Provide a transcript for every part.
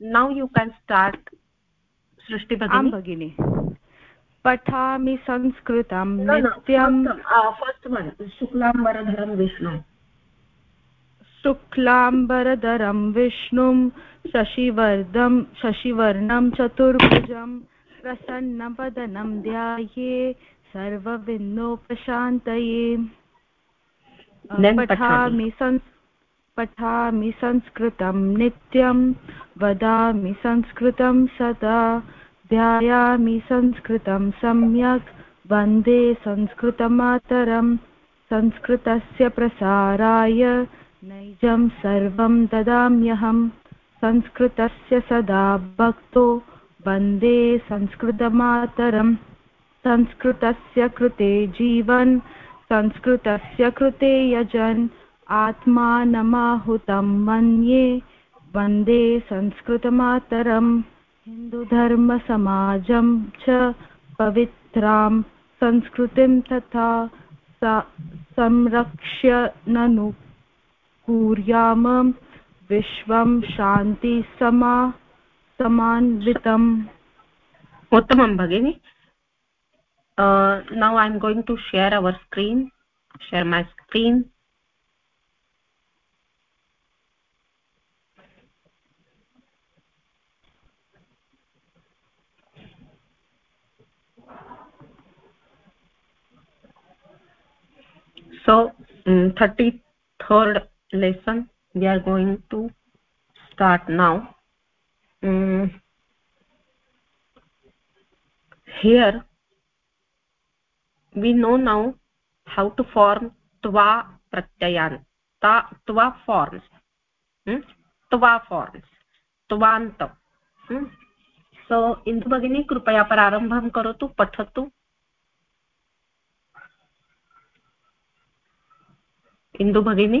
now you can start सृष्टि भगिनी। भगिनी पठामि संस्कृतं नित्यं फस्ट् वन् शुक्लाम्बरधरं विष्णु शुक्लाम्बरधरं विष्णुं शशिवर्धं शशिवर्णं चतुर्भुजं प्रसन्नवदनं ध्याये सर्वविन्दोपशान्तये पठामि संस् पठामि संस्कृतं, नित्यं वदामि संस्कृतं सदा, ध्यायामि संस्कृतं सम्यक्, वंदे संस्कृतमातरं, संस्कृतस्य प्रसाराय नैजं सर्वं ददाम्यहं, संस्कृतस्य सदा भक्तो, वंदे संस्कृतमातरम् संस्कृतस्य कृते जीवन्, संस्कृतस्य कृते यजन् आत्मानमाहुतं मन्ये वंदे संस्कृतमातरम्। हिन्दुधर्मसमाजं च पवित्रां। संस्कृतिं तथा संरक्ष्य ननु कुर्याम। विश्वं शान्तिसमा समान्वितम्। उत्तमं भगिनि। Uh, now i'm going to share our screen share my screen. So um, 33rd lesson we are going to start now um, here we know now how to form twa pratyayan ta twa forms hmm? twa forms twant hmm? so Indu भगिनी कृपया प्रारम्भं करोतु पठतु इन्दु भगिनी।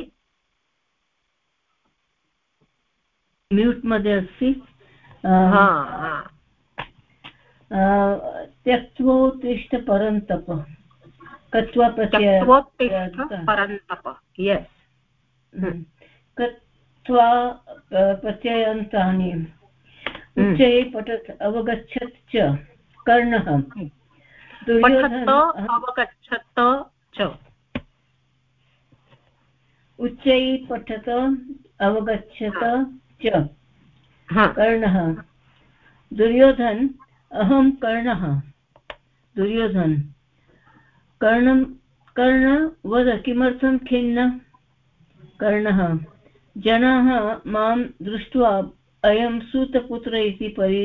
Mute मध्ये अस्ति। त्यक्त्वोत्तिष्ठ परन्तप कत्वा परन्तप yes हम्म। कत्वा प्रत्ययन्तानि। हम्म। उच्चैः पठत् अवगच्छत् च कर्णः। अवगच्छत् च। उच्चैः पठत अवगच्छत च। कर्णः। दुर्योधन अहं कर्णः। दुर्योधन। कर्णं कर्ण वद किमर्थं खिन्न? कर्णः। जनाः माँ दृष्ट्वा अयं सूतपुत्र इति परि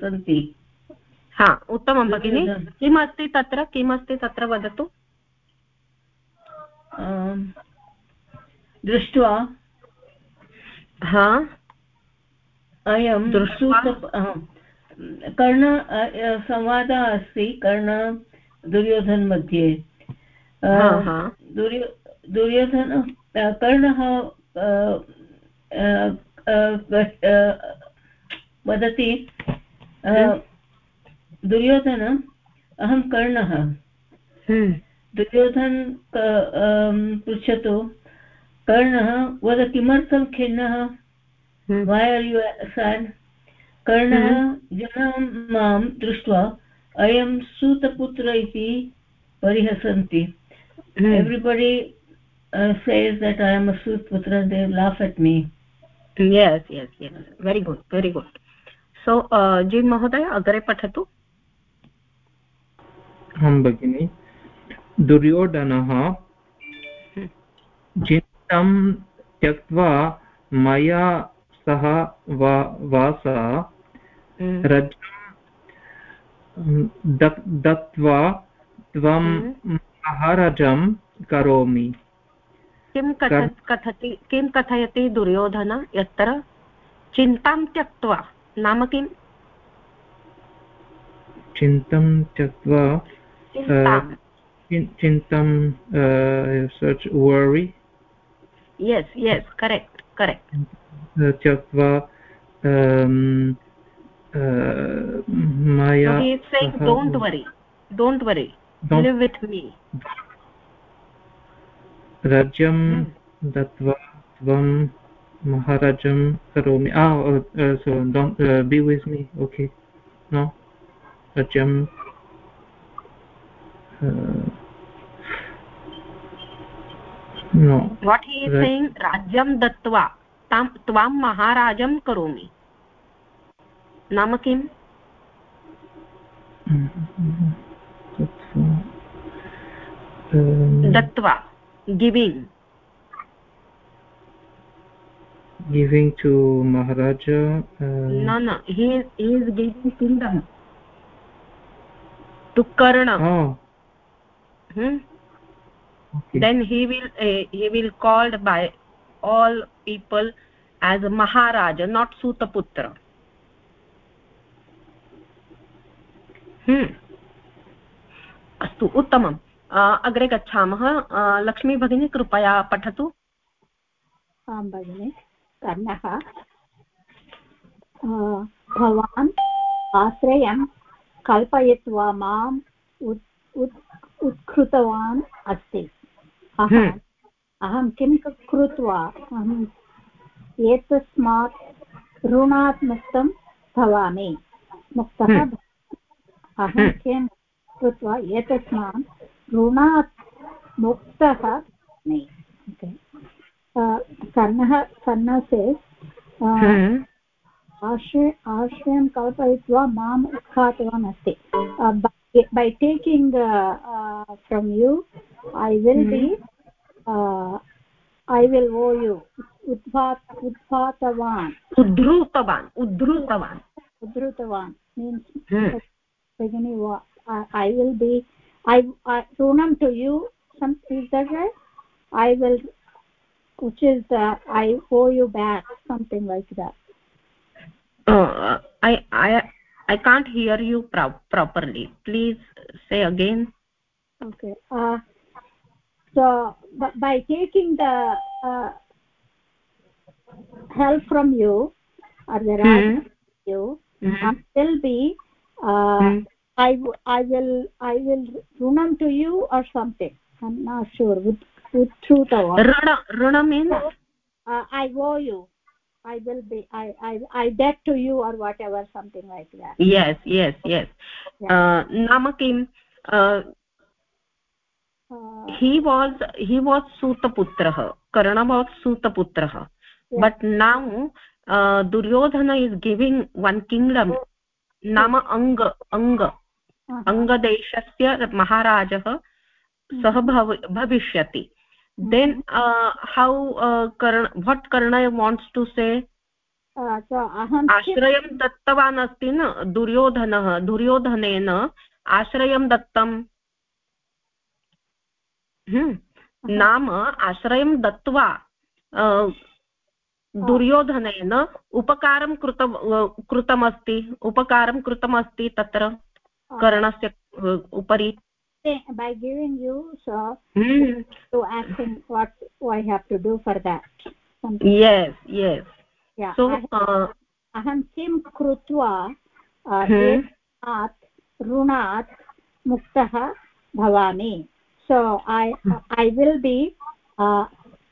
सन्ति हा उत्तमं भगिनि। किमस्ति तत्र? किमस्ति तत्र वदतु। दृष्ट्वा हा? अयं सूत कर्ण संवादः अस्ति कर्ण दुर्योधन मध्ये दुर्यो दुर्योधन कर्णः वदति हम्म। दुर्योधन अहं कर्णः। हम्म। दुर्योधन पृच्छतु। कर्णः वद किमर्थं खिन्नः वै आर् यु सेड् कर्णः जनां माँ दृष्ट्वा अयं सूतपुत्र इति परिहसन्ति। Everybody says that I am a सूतपुत्र they laugh at me yes yes yes very good very good so जी महोदय अग्रे पठतु। आं भगिनि दुर्योधनः चिन्तां त्यक्त्वा मया सह वास रज्जुं दत्त्वा त्वं महारजं करोमि। किं कथति किं कथयति दुर्योधन यत्र? चिन्तां त्यक्त्वा नाम किम्? चिन्तां त्यक्त्वा चिन्तां। Search worry yes yes correct correct. Uh, Tyatva um uh, maya okay, saying oh. don't worry don't worry. Live with me. Rajam hmm. datva maharajam ah uh, uh, so don't be with me okay. No? Rajam is Raj saying rajyam dattva tam tvam maharajam karomi नाम किम् दत्वा giving giving to maharaja uh, no no he is, he is giving kingdom to karna oh hmm? Okay. then he will uh, he will called by all people as maharaja not sutaputra. Hmm. अस्तु उत्तमम् अग्रे गच्छामः लक्ष्मी भगिनी कृपया पठतु आं भगिनि कर्णः भवान् आश्रयं कल्पयित्वा माम् उत् उत् उत्कृतवान् अस्ति। अहं किं कृत्वा अहम् एतस्मात् ऋणात् मुक्तं भवामि। मुक्तः हम्म। अहं हम्म। किं कृत्वा एतस्मात् ऋणात् मुक्तः कर्णः कर्णसे आश्रय आश्रयं कल्पयित्वा माम् उत्खातवान् अस्ति by taking from you i will be mm-hmm. uh, i will owe you. Udvat udvatavan udhrutavan udhrutavan udhrutavan means hmm. beginning what I, I will be i i runam to you some is that right? I will which is the i owe you back something like that. Oh, uh, i i i can't hear you pro properly. Please say again. Okay uh so by taking the uh, help from you or the mm -hmm. you mm -hmm. I will be uh, mm -hmm. I, I will i will runam to you or something i'm not sure with, with through the runam runam means uh, i owe you i will be i i i debt to you or whatever something like that yes yes yes yeah. uh, uh, he was he was sutaputrah karna was sutaputrah but now uh, duryodhana is giving one kingdom yes. nama anga anga uh नाम अङ्ग अङ्ग अङ्गदेशस्य महाराजः सः भव भविष्यति then uh, how uh, karna what karna wants to say आश्रयं दत्तवान् अस्ति न दुर्योधनः दुर्योधनेन आश्रयं दत्तम् नाम आश्रयं दत्त्वा दुर्योधनेन उपकारं कृत कृतमस्ति उपकारं कृतमस्ति तत्र कर्णस्य उपरि by giving you so mm. to asking what i have to do for that Something. yes yes yeah so aham kim krutva एतात् ऋणात् मुक्तः भवामि so i i will be uh,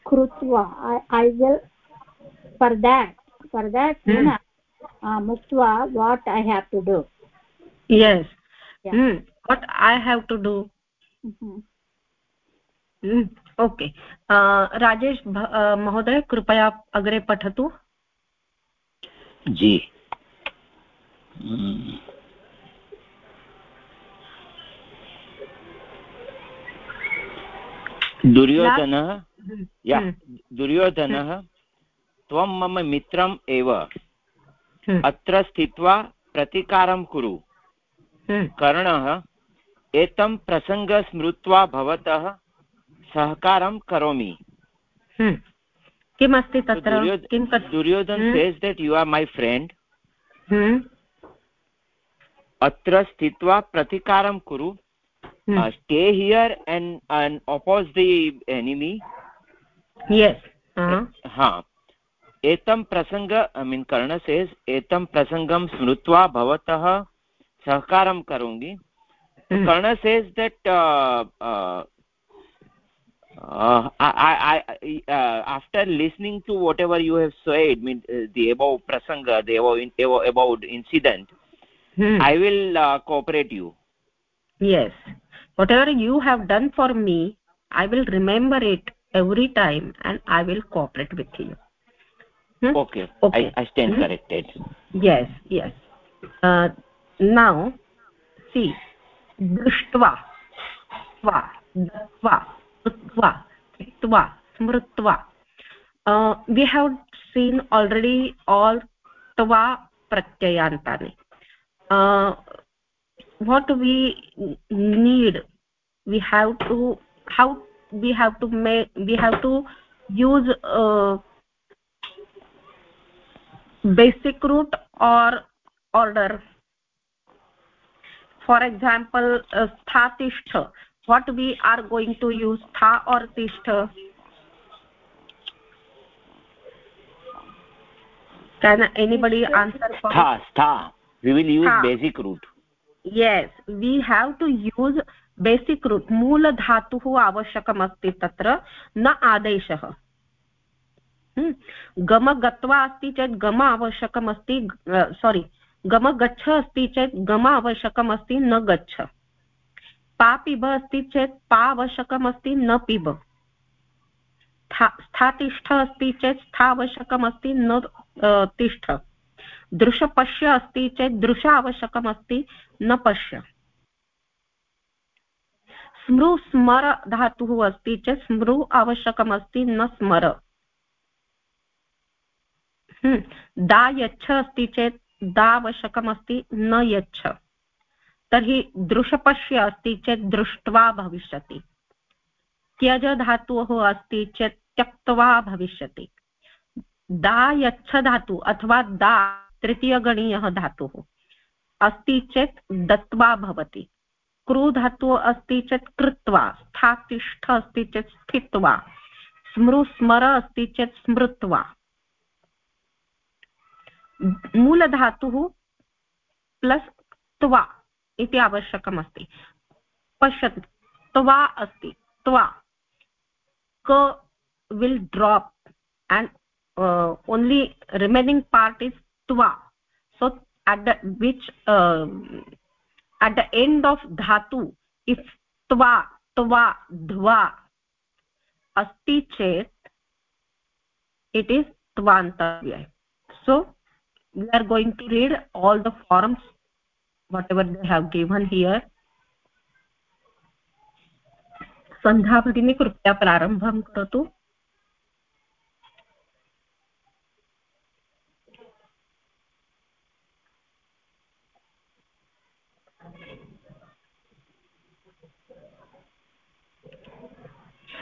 krutva I, i will for that for that hmm. runa uh, muktva what i have to do yes yeah. hmm. what i have to do mm -hmm. mm. Okay Rajesh महोदय कृपया अग्रे पठतु जी दुर्योधनः हम्म, या हम्म। दुर्योधनः त्वं मम मित्रम् एव। हम्म। अत्र स्थित्वा प्रतिकारं कुरु। कर्णः एतं प्रसङ्ग स्मृत्वा भवतः सहकारं करोमि। हम्म। किमस्ति तत्र? Duryodhana says that you are my friend अत्र स्थित्वा प्रतिकारं कुरु। Stay here and and oppose the enemy हा एतं प्रसङ्ग ऐ मीन् कर्ण सेस् एतं प्रसङ्गं स्मृत्वा भवतः सहकारं करोमि so mm. karna says that uh, uh, uh, I, I, uh, after listening to whatever you have said, mean uh, the above prasanga, the above, above, above incident, hmm. I will uh, cooperate you. Yes, whatever you have done for me, I will remember it every time, and I will cooperate with you. Hmm? Okay. okay. I, I stand hmm? corrected. Yes, yes. Uh, now, see, दृष्ट्वा दत्वा कृत्वा कृत्वा स्मृत्वा we have seen already all tva pratyayantani uh, what we need we have to how we have to make we have to use uh, basic root or order. For example uh, sthatishtha what we are going to use tha or tishtha? Can anybody answer for tha tha. We will use tha. basic root yes, we have to use basic root. मूल धातुः आवश्यकम् अस्ति तत्र न आदेशः गम गत्वा अस्ति चेत् गम आवश्यकम् अस्ति सोरि गम गच्छ अस्ति चेत् गम आवश्यकम् अस्ति न गच्छ पा पिब अस्ति चेत् पा आवश्यकम् अस्ति न पिब स्थातिष्ठ अस्ति चेत् स्था आवश्यकम् अस्ति न तिष्ठ दृशपश्य अस्ति चेत् दृश आवश्यकम् अस्ति न पश्य। स्मृ स्मर धातुः अस्ति चेत् स्मृ आवश्यकम् अस्ति न स्मर। हम्म। दा यच्छ अस्ति चेत् दा आवश्यकम् अस्ति न यच्छ। तर्हि दृशपश्य अस्ति चेत् दृष्ट्वा भविष्यति। त्यज धातुः अस्ति चेत् त्यक्त्वा भविष्यति। दा यच्छ धातु अथवा दा तृतीयगणीयः धातुः। अस्ति चेत् दत्त्वा भवति। क्रू धातुः अस्ति चेत् कृत्वा स्थातिष्ठ अस्ति चेत् स्थित्वा स्मृ स्मर अस्ति चेत् स्मृत्वा। मूलधातुः प्लस् त्वा इति आवश्यकमस्ति। पश्यतु त्वा अस्ति त्वा। क will drop and uh, only remaining twa so at the which uh, at the end of dhatu if twa twa dhva asti chet it is tvantavya so we are going to read all the forms whatever they have given here Sandhya भगिनी कृपया प्रारम्भं करोतु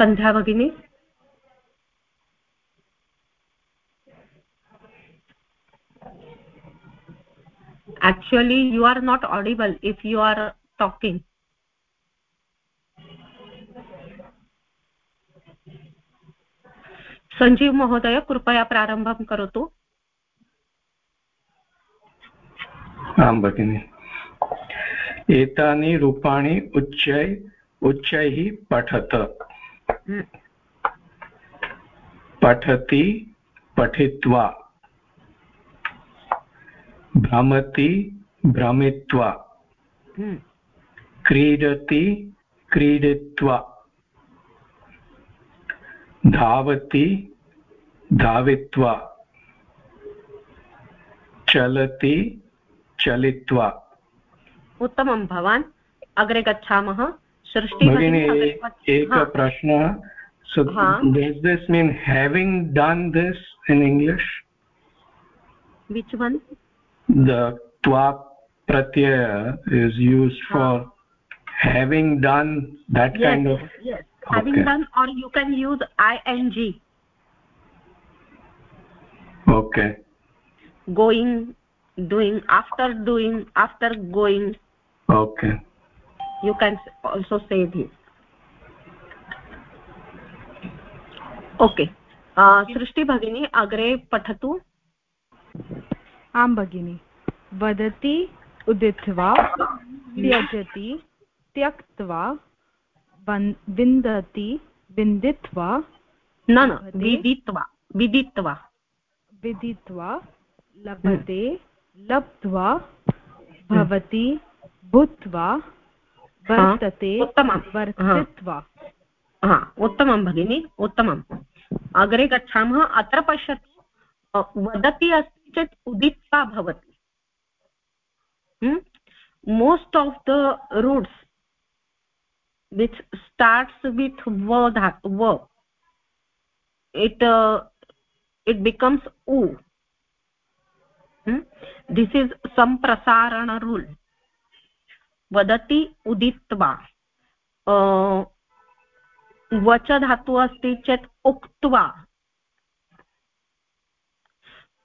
सन्ध्या भगिनी actually, you are not audible if you are talking. Sanjeev महोदय, कृपया प्रारम्भं करोतु. आं भगिनि. एतानि रूपाणि उच्चै, उच्चैः पठत। पठति पठित्वा। भ्रमति भ्रमित्वा। हम्म। क्रीडति क्रीडित्वा। धावति धावित्वा। चलति चलित्वा। उत्तमं भवान्। अग्रे गच्छामः। भगिनी एक प्रश्नः so huh? does this mean having done this in english which one the twa pratyaya is used for having done that yes, kind of yes okay. having done or you can use ing okay going doing after doing after going okay You can also say this. Okay. सृष्टि भगिनी अग्रे पठतु आं भगिनि वदति उदित्वा त्यजति त्यक्त्वा विन्दति विन्दित्वा न न विदित्वा विदित्वा विदित्वा लभते लब्ध्वा भवति भूत्वा वर्तते उत्तमं वर्तित्वा। हा। उत्तमं भगिनि उत्तमम्। अग्रे गच्छामः। अत्र पश्यतु। वदति अस्ति चेत् उदित्वा भवति। Most of the roots which starts with व धा व इट् इट् बिकम्स् उ this is samprasarana rule uditva uh, वच धातु अस्ति चेत् उक्त्वा।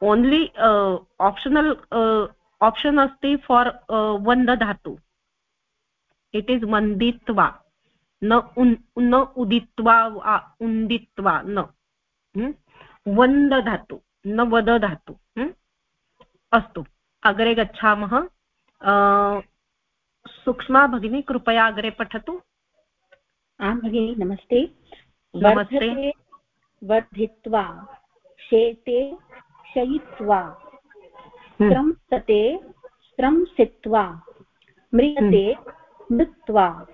ओन्लि आप्शनल् आप्शन् अस्ति फार् वन्द धातु इट् इस् वन्दित्वा। न उन् न उदित्वा उन्दित्वा न। वन्द धातु न वद धातु अस्तु। अग्रे गच्छामः। सूक्ष्मा भगिनी कृपया अग्रे पठतु। आं भगिनि नमस्ते। वर्धते वर्धित्वा शेते शयित्वा हम्म। स्रंसते स्रंसित्वा म्रियते हम्म। मृत्वा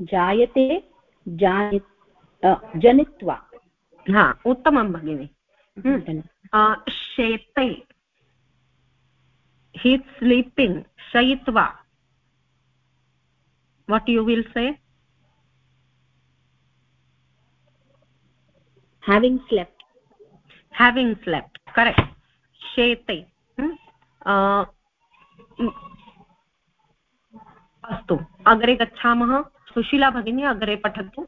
जायते जानि जनित्वा। हा उत्तमं भगिनि। हम्म। शेते हि स्लीपिङ्ग् शयित्वा। What you will say having slept. Having slept. Correct. Shete. अस्तु। अग्रे गच्छामः। सुशीला भगिनी अग्रे पठतु।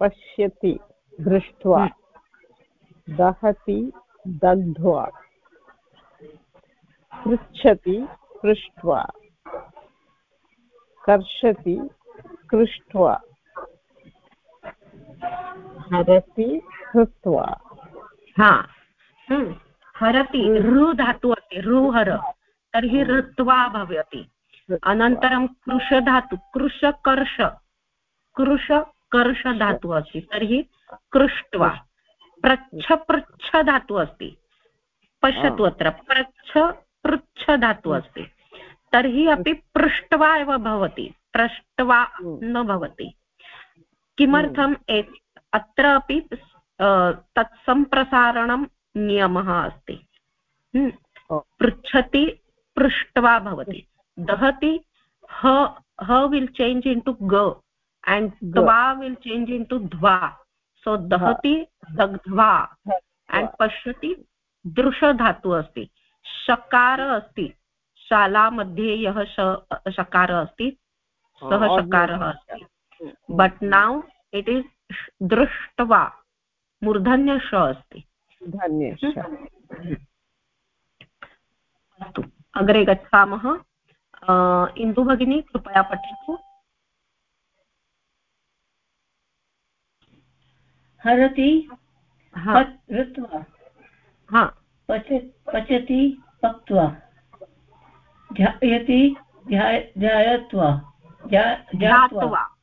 पश्यति दृष्ट्वा। दहति दग्ध्वा। पृच्छति पृष्ट्वा। कर्षति कृष्ट्वा। हरति हृत्वा। हा। हम्म। हरति ऋ धातु अस्ति ऋहर तर्हि ऋत्वा भवति। अनन्तरं कृशधातु कृशकर्ष कृशकर्ष धातु अस्ति तर्हि कृष्ट्वा। प्रच्छ पृच्छ धातु अस्ति। पश्यतु अत्र प्रच्छ पृच्छ धातु अस्ति। तर्हि अपि पृष्ट्वा एव भवति पृष्ट्वा न भवति। किमर्थम् अत्र अपि तत्सम्प्रसारणं नियमः अस्ति। हम्म। पृच्छति पृष्ट्वा भवति। दहति ह ह विल् चेञ्ज् इन् टु ग। एण्ड् द्वा विल् चेञ्ज् इन् टु ध्वा। सो दहति दग्ध्वा। एण्ड् पश्यति दृशधातु अस्ति। शकार अस्ति। शाला मध्ये यः शकार अस्ति। सः शकारः अस्ति। बट् नौ इट् इस् दृष्ट्वा मूर्धन्य श अस्ति। अस्तु अग्रे गच्छामः। इन्दु भगिनी कृपया पठतु। हरति ऋत्वा। हा। पचति पक्त्वा। ध्यायति ध्यायत्वा ध्यात्वा।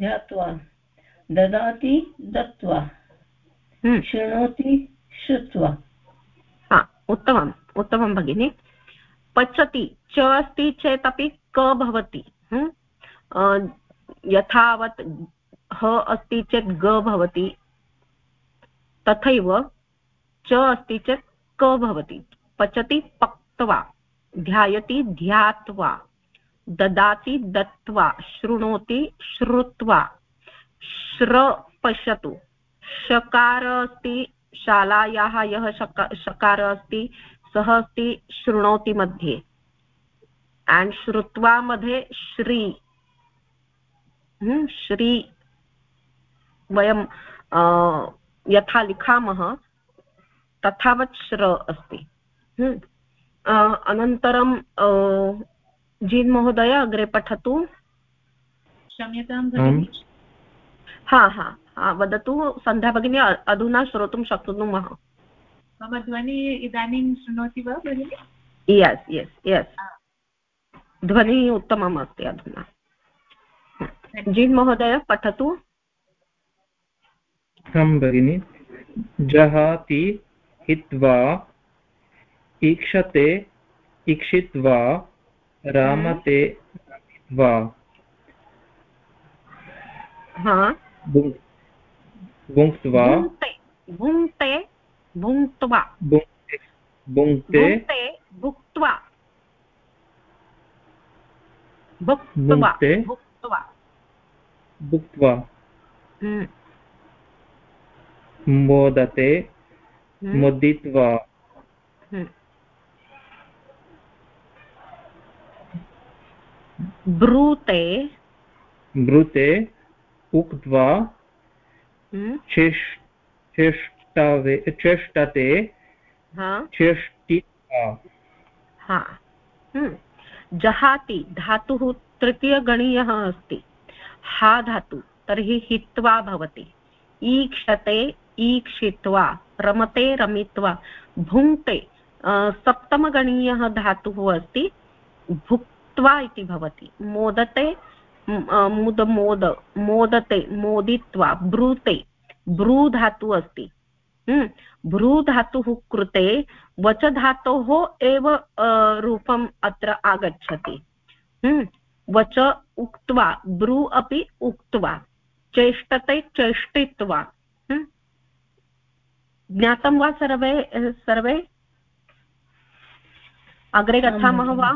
ध्यात्वा। ददाति दत्त्वा। हम्म। शृणोति श्रुत्वा। उत्तमम् उत्तमं भगिनि। पचति च अस्ति चेत् अपि क भवति। हम्म। यथावत् ह अस्ति चेत् ग भवति। तथैव च अस्ति चेत् क भवति। पचति पक्त्वा। ध्यायति ध्यात्वा ददाति दत्त्वा शृणोति श्रुत्वा श्र पश्यतु शकार अस्ति शालायाः यः शकार अस्ति सः अस्ति शृणोति मध्ये। एण्ड् श्रुत्वा मध्ये श्री। हम्म, श्री। वयं यथा लिखामः तथावत् श्र अस्ति। हम्म, अनन्तरं जीन् महोदय अग्रे पठतु। क्षम्यतां हा हा वदतु। सन्ध्या भगिनी अधुना श्रोतुं शक्नुमः। मम ध्वनिः इदानीं शृणोति वा भगिनि? यस् यस् यस् ध्वनिः उत्तमम् अस्ति अधुना। जिन् महोदय पठतु। आं भगिनि। जहाति हित्वा ईक्षते ईक्षित्वा रामते वा। भुङ्क्त्वा। भुङ्क्ते भुङ्क्त्वा। भुङ्क्ते भुक्त्वा। भुक्ते भुक्त्वा। भुक्त्वा। मोदते मुदित्वा। ब्रूते। ब्रूते उक्त्वा चेष्टवे चेष्टते चेष्टित्वा। हा। जहाति धातुः तृतीयगणीयः अस्ति। हा धातु तर्हि हित्वा भवति। ईक्षते ईक्षित्वा रमते रमित्वा। भुङ्क्ते सप्तमगणीयः धातुः अस्ति। भुक्त्वा इति भवति। मोदते मुद मोद मोदते, मोदित्वा, ब्रूते। ब्रू धातुः अस्ति। भ्रू कृते वच धातोः एव रूपम् अत्र आगच्छति। वच उक्त्वा, ब्रू अपि उक्त्वा। चेष्टते चेष्टित्वा। ज्ञातं वा सर्वे सर्वे? अग्रे गच्छामः वा?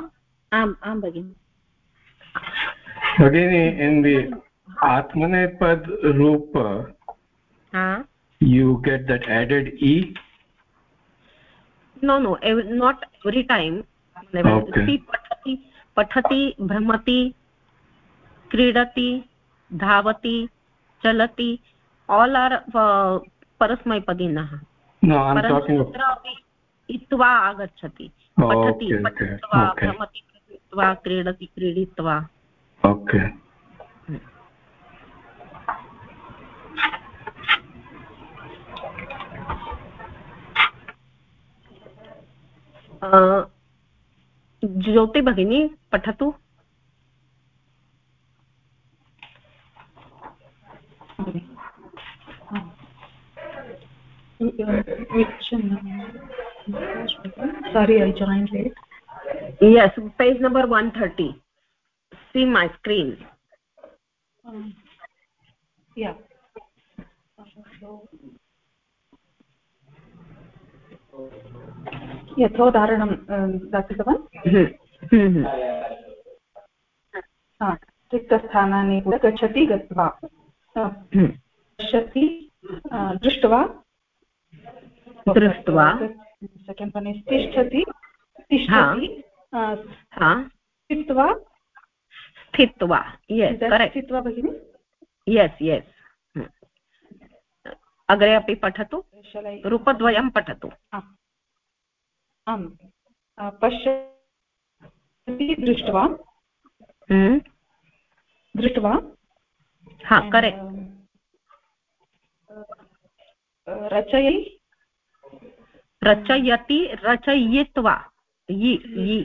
आम् आं भगिनि। भगिनि इन् दि आत्मनेपद् रूप you get that added e no no not every time पठति पठति भ्रमति क्रीडति धावति चलति आल् आर् uh, परस्मैपदिनः। इत्वा आगच्छति। पठति भ्रमति क्रीडित्वा क्रीडति क्रीडित्वा। ओके। ज्योति भगिनी पठतु। Sorry i joined late. Yes page number 130 see my screen. Um, yeah यथोदाहरणं दापितवान् रिक्तस्थानानि गच्छति गत्वा। पश्यति दृष्ट्वा। दृष्ट्वा। सेकेण्ड् वन् इस् तिष्ठति। तिष्ठति स्थित्वा। स्थित्वा स्थित्वा भगिनि। यस् यस् अग्रे अपि पठतु रूपद्वयं पठतु। आम् पश्यति दृष्ट्वा। दृष्ट्वा। हा करेक्ट् रचयि रचयति रचयित्वा। इ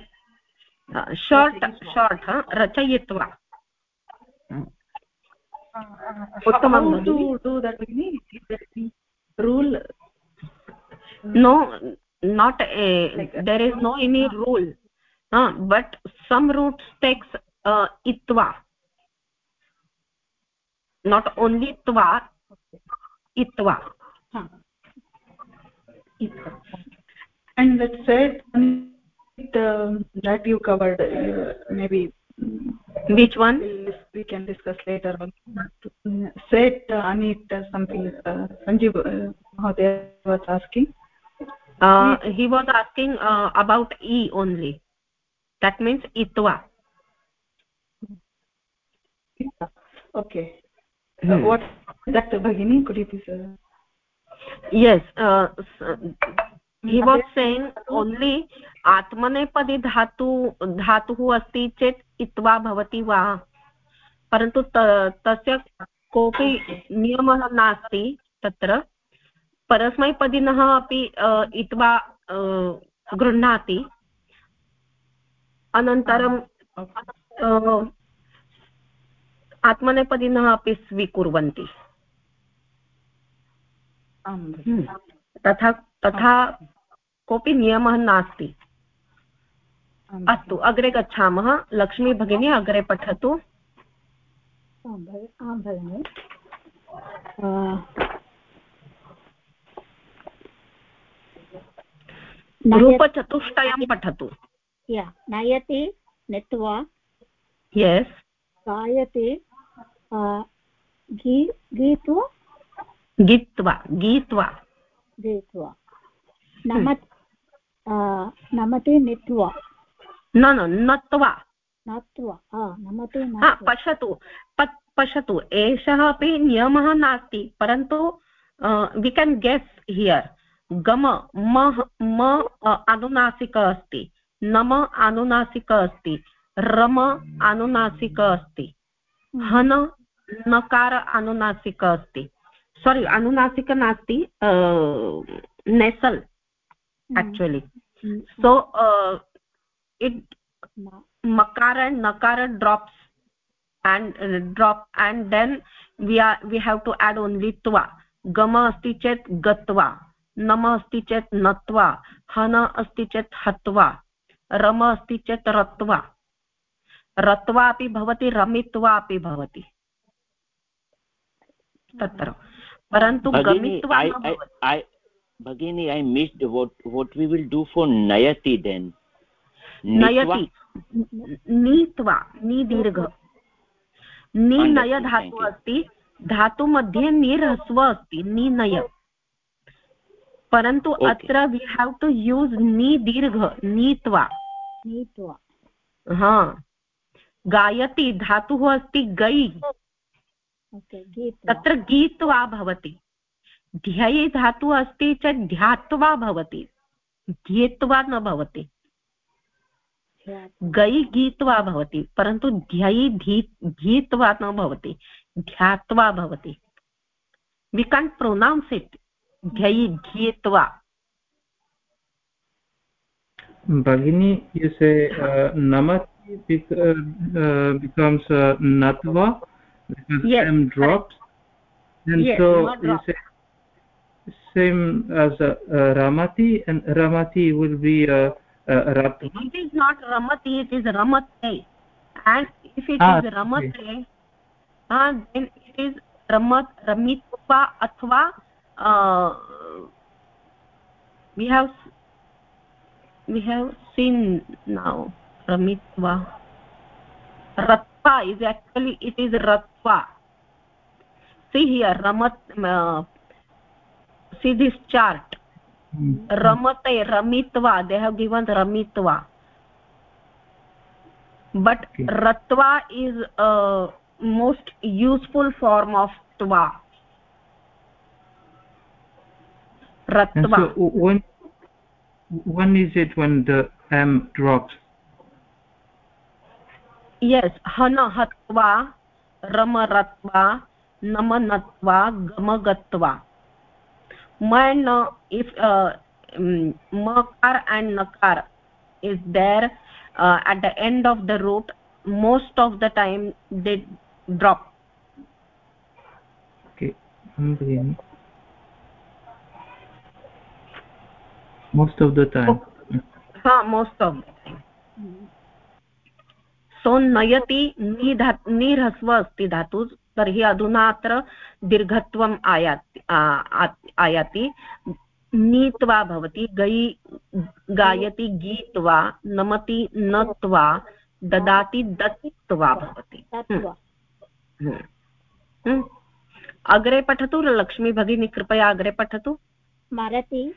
short short रचयित्वा rule no not there is no any rule but some roots takes इत्वा not only त्वा इत्वा And that said, uh, that you covered uh, maybe which one? We can discuss later on. Set uh, anit uh, something uh, sanjeev uh, mahodaya was asking. Uh, he was asking uh, about e only. That means itva okay. Hmm. uh, what that bhagini could you please yes uh, he was saying only आत्मनेपदी धातु धातुः अस्ति चेत् इत्वा भवति वा? परन्तु तस्य कोऽपि नियमः नास्ति तत्र। परस्मैपदिनः अपि इत्वा गृह्णाति। अनन्तरं आत्मनेपदिनः अपि स्वीकुर्वन्ति। हम्म। तथा तथा कोऽपि नियमः नास्ति। अस्तु अग्रे गच्छामः। लक्ष्मी भगिनी अग्रे पठतु। आं भगिनि रूपचतुष्टयं पठतु। या नयति नीत्वा। यस् गायति गीत्वा। गीत्वा गीत्वा। गीत्वा। नमत् नमति नीत्वा। न न नत्वा नत्वा पश्यतु पश्यतु एषः अपि नियमः नास्ति परन्तु वि केन् गेस् हियर् गम म अनुनासिक अस्ति नम अनुनासिक अस्ति रम अनुनासिक अस्ति हन नकार अनुनासिक अस्ति सोरि अनुनासिक नास्ति नेसल् actually. Mm. Uh, it makara and nakara drops and uh, drop and then we are we have to add only tva gama asti chet gatva nama asti chet natva hana asti chet hatva rama asti chet ratva रत्वा अपि भवति रमित्वा अपि भवति तत्र परन्तु गमित्वा Bhagini, I missed what what we will do for Nayati then. Nayati. नीत्वा? नीदीर्घ नीनय धातु अस्ति धातु मध्ये नीर्हस्व अस्ति नीनय। परन्तु अत्र वि हाव् टु यूस् नीदीर्घ नीत्वा। नीत्वा। हा। गायति धातुः अस्ति गै। तत्र गीत्वा भवति। ध्ययि धातुः अस्ति चेत् ध्यात्वा भवति। ध्येत्वा न भवति। गै गीत्वा भवति परन्तु ध्ययि धी धीत्वा न भवति ध्यात्वा भवति वि काण्ट् प्रोनौन्स् इट् ध्ययि ध्येत्वा भगिनी you say uh, namati bec uh, uh, becomes uh, natva because yes, m drops and yes, so you say same as uh, uh, ramati and ramati will be uh, uh, ratu it is not ramati it is ramate and if it ah, is ramate okay. uh, then it is ramat ramitva athva uh, we have we have seen now ramitva ratva is actually it is ratva see here ramat uh, see this chart mm. Ramate ramitva they have given ramitva but okay. ratva is a most useful form of tva ratva so when when is it when the m drops yes hana hatva ramaratva namanatva gamagatva man if uh, um, makar and nakar is there uh, at the end of the root most of the time they drop okay most of the time oh. ha most of the time सो नयति नीधा नीर्हस्व अस्ति धातु तर्हि अधुना अत्र दीर्घत्वम् आयाति आयाति। नीत्वा भवति गै गायति गीत्वा नमति नत्वा ददाति दत्त्वा भवति। हम्म। हम्म। हम्म। अग्रे पठतु लक्ष्मी भगिनी कृपया अग्रे पठतु। स्मरति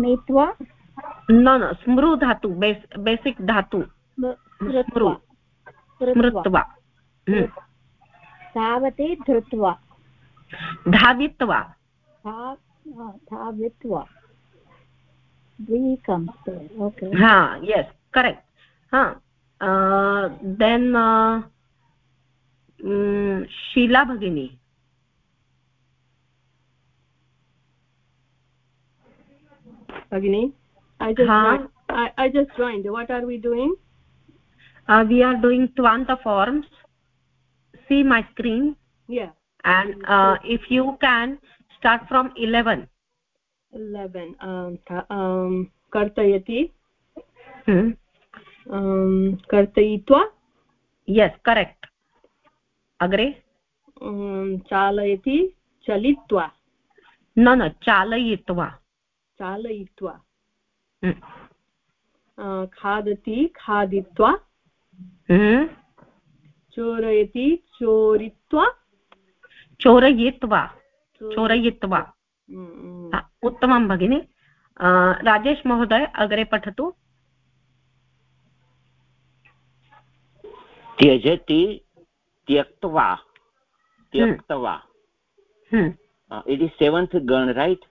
नीत्वा न न स्मृ धातु बेस् बेसिक् धातु। स्मृ स्मृत्वा धावति धृत्वा। धावित्वा। धावित्वा। ओके। हा यस् करेक्ट् हा देन् शीला भगिनी। भगिनी I just I, I just joined. What are we doing? Uh, we are doing twanta forms see my screen yeah and uh, if you can start from 11 11 um, um kartayati hmm. um kartayitva yes correct agre um chalayati chalitva no no chalayitva chalayitva hmm. uh, khadati khaditva hmm चोरयति चोरित्वा चोरयित्वा चोरयित्वा उत्तमं भगिनि राजेश महोदय अग्रे पठतु त्यजति त्यक्त्वा त्यक्त्वा it is seventh गण right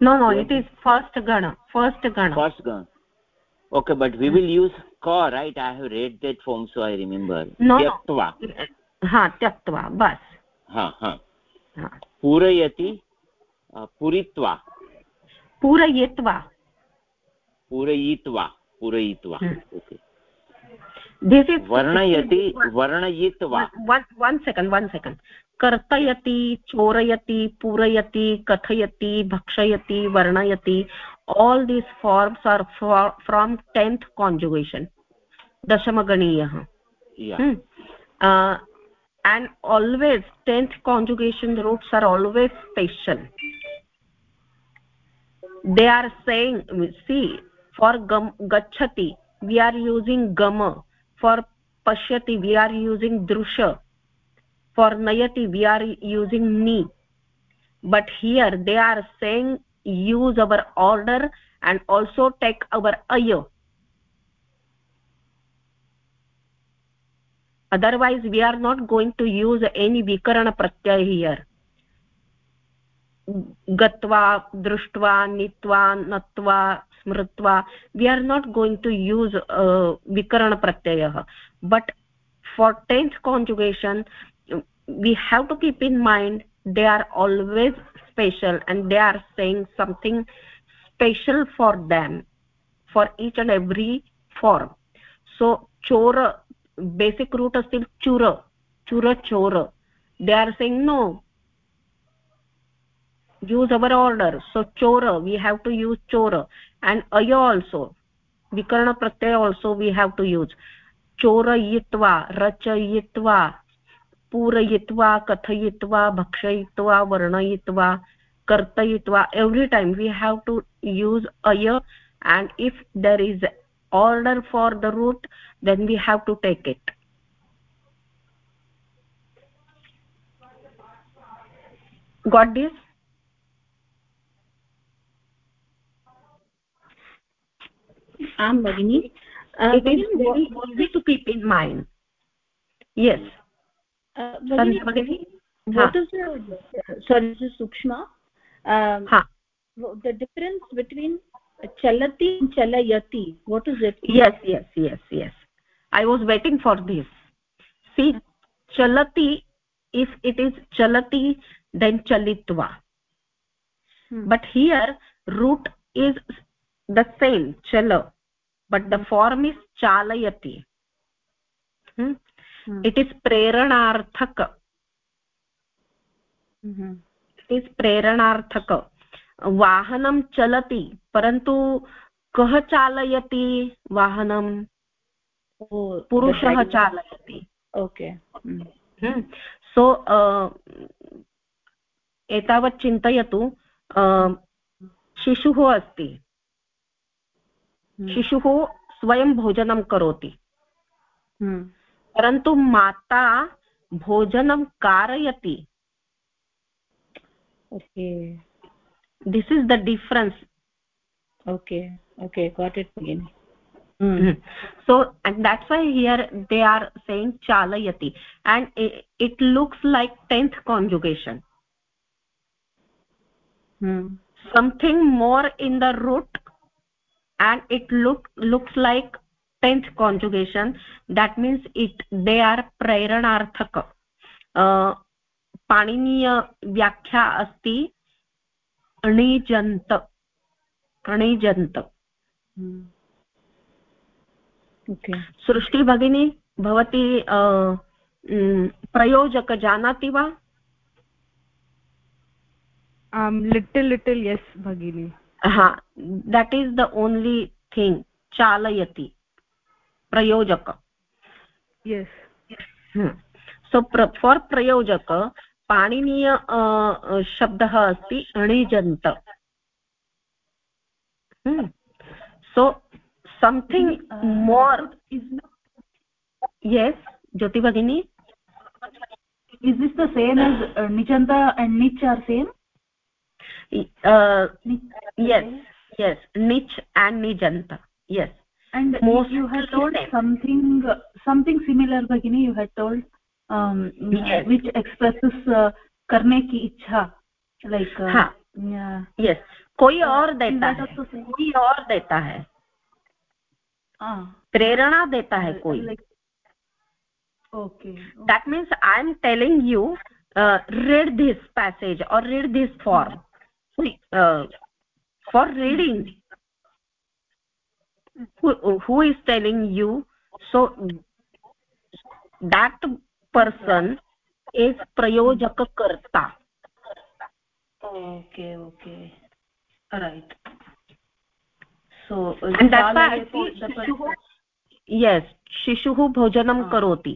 no no it is first gana first gana first gana okay but we will use car right I have read that form so I remember त्यक्त्वा. हा त्यक्त्वा बस्. हा हा. पूरयति पूरित्वा. पूरयित्वा. पूरयित्वा पूरयित्वा. हम्म. दिस् इस् वर्णयति वर्णयित्वा. वन् सेकेण्ड् वन् सेकेण्ड् कर्तयति चोरयति पूरयति कथयति भक्षयति वर्णयति. All these forms are for, from 10th दशमगणीयः। And always tenth conjugation roots are always special they are saying see for गम् गच्छति वि आर् यूसिङ्ग् गम फार् पश्यति वि आर् यूसिङ्ग् दृश फार् नयति we are using knee but here they are saying use our order and also take our अय otherwise we are not going to use any vikarana pratyay here gatva drishtva nitva natva smritva we are not going to use uh, vikarana pratyayah but for tenth conjugation we have to keep in mind they are always special and they are saying something special for them for each and every form so chora basic root अस्ति चुर चोर they are saying no use our order so चोर we have to use चोर and अय also विकरणप्रत्यय also we have to use चोरयित्वा रचयित्वा पूरयित्वा कथयित्वा भक्षयित्वा वर्णयित्वा कर्तयित्वा every time we have to use अय and if there is order for the root then we have to take it. Got this? Am bagini uh, it is very easy to keep in mind. Yes. Uh, bagini, what is the sorry this is sukshma. Um, ha. the difference between chalati chalayati what is it yes yes yes yes i was waiting for this see chalati if it is chalati then chalitva hmm. but here root is the same chala but the form is chalayati hmm? Hmm. it is preranarthak mm -hmm. it is preranarthak वाहनं चलति परन्तु कः चालयति वाहनं? पुरुषः चालयति। Okay. सो एतावत् चिन्तयतु शिशुः अस्ति। शिशुः स्वयं भोजनं करोति। परन्तु माता भोजनं कारयति। Okay. this is the difference okay okay got it again mm -hmm. so and that's why here they are saying chalayati and it, it looks like 10th conjugation hmm. something more in the root and it look looks like 10th conjugation that means it they are प्रेरणार्थक पाणिनीय व्याख्या अस्ति अणिजन्त अणिजन्त सृष्टि भगिनी भवती प्रयोजक जानाति वा? Little little yes भगिनी। हा that is the only thing चालयति प्रयोजक। यस् सो फार् प्रयोजक पाणिनीय शब्द अस्त अणिजन्त। So something more is yes Jyoti भगिनी? Is is the same as निचन्त and निच् आर् सेम् येस् येस् निच् and निजन्त yes and most you had told something something similar भगिनी you had told Um, which express uh, करने की इच्छा like uh, yes तो कोई और देता है। कोई देता है। प्रेरणा देता है कोई। Okay that means I am telling you read this passage और read this form for reading who is telling you so that person is prayojak karta okay okay all right so and that's why see yes शिशुः भोजनं करोति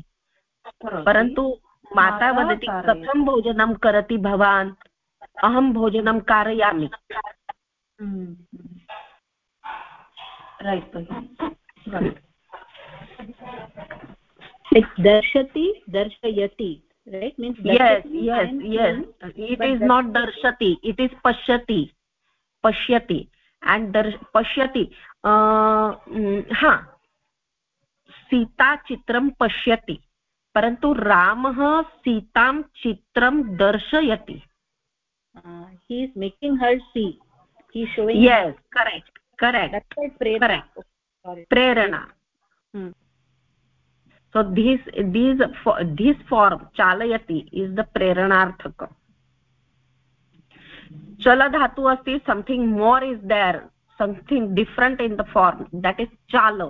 परन्तु माता वदति कथं भोजनं करोति भवान् अहं भोजनं कारयामि दर्शति दर्शयति right means yes yes yes it is not darshati it is pashyati pashyati and pashyati uh, ha Sita चित्रं पश्यति परन्तु रामः सीतां चित्रं दर्शयति he is making her see he is showing yes correct correct that's why prerana correct prerana hmm. So this these this form chalayati is the preranarthaka chala dhatu asti something more is there something different in the form that is chala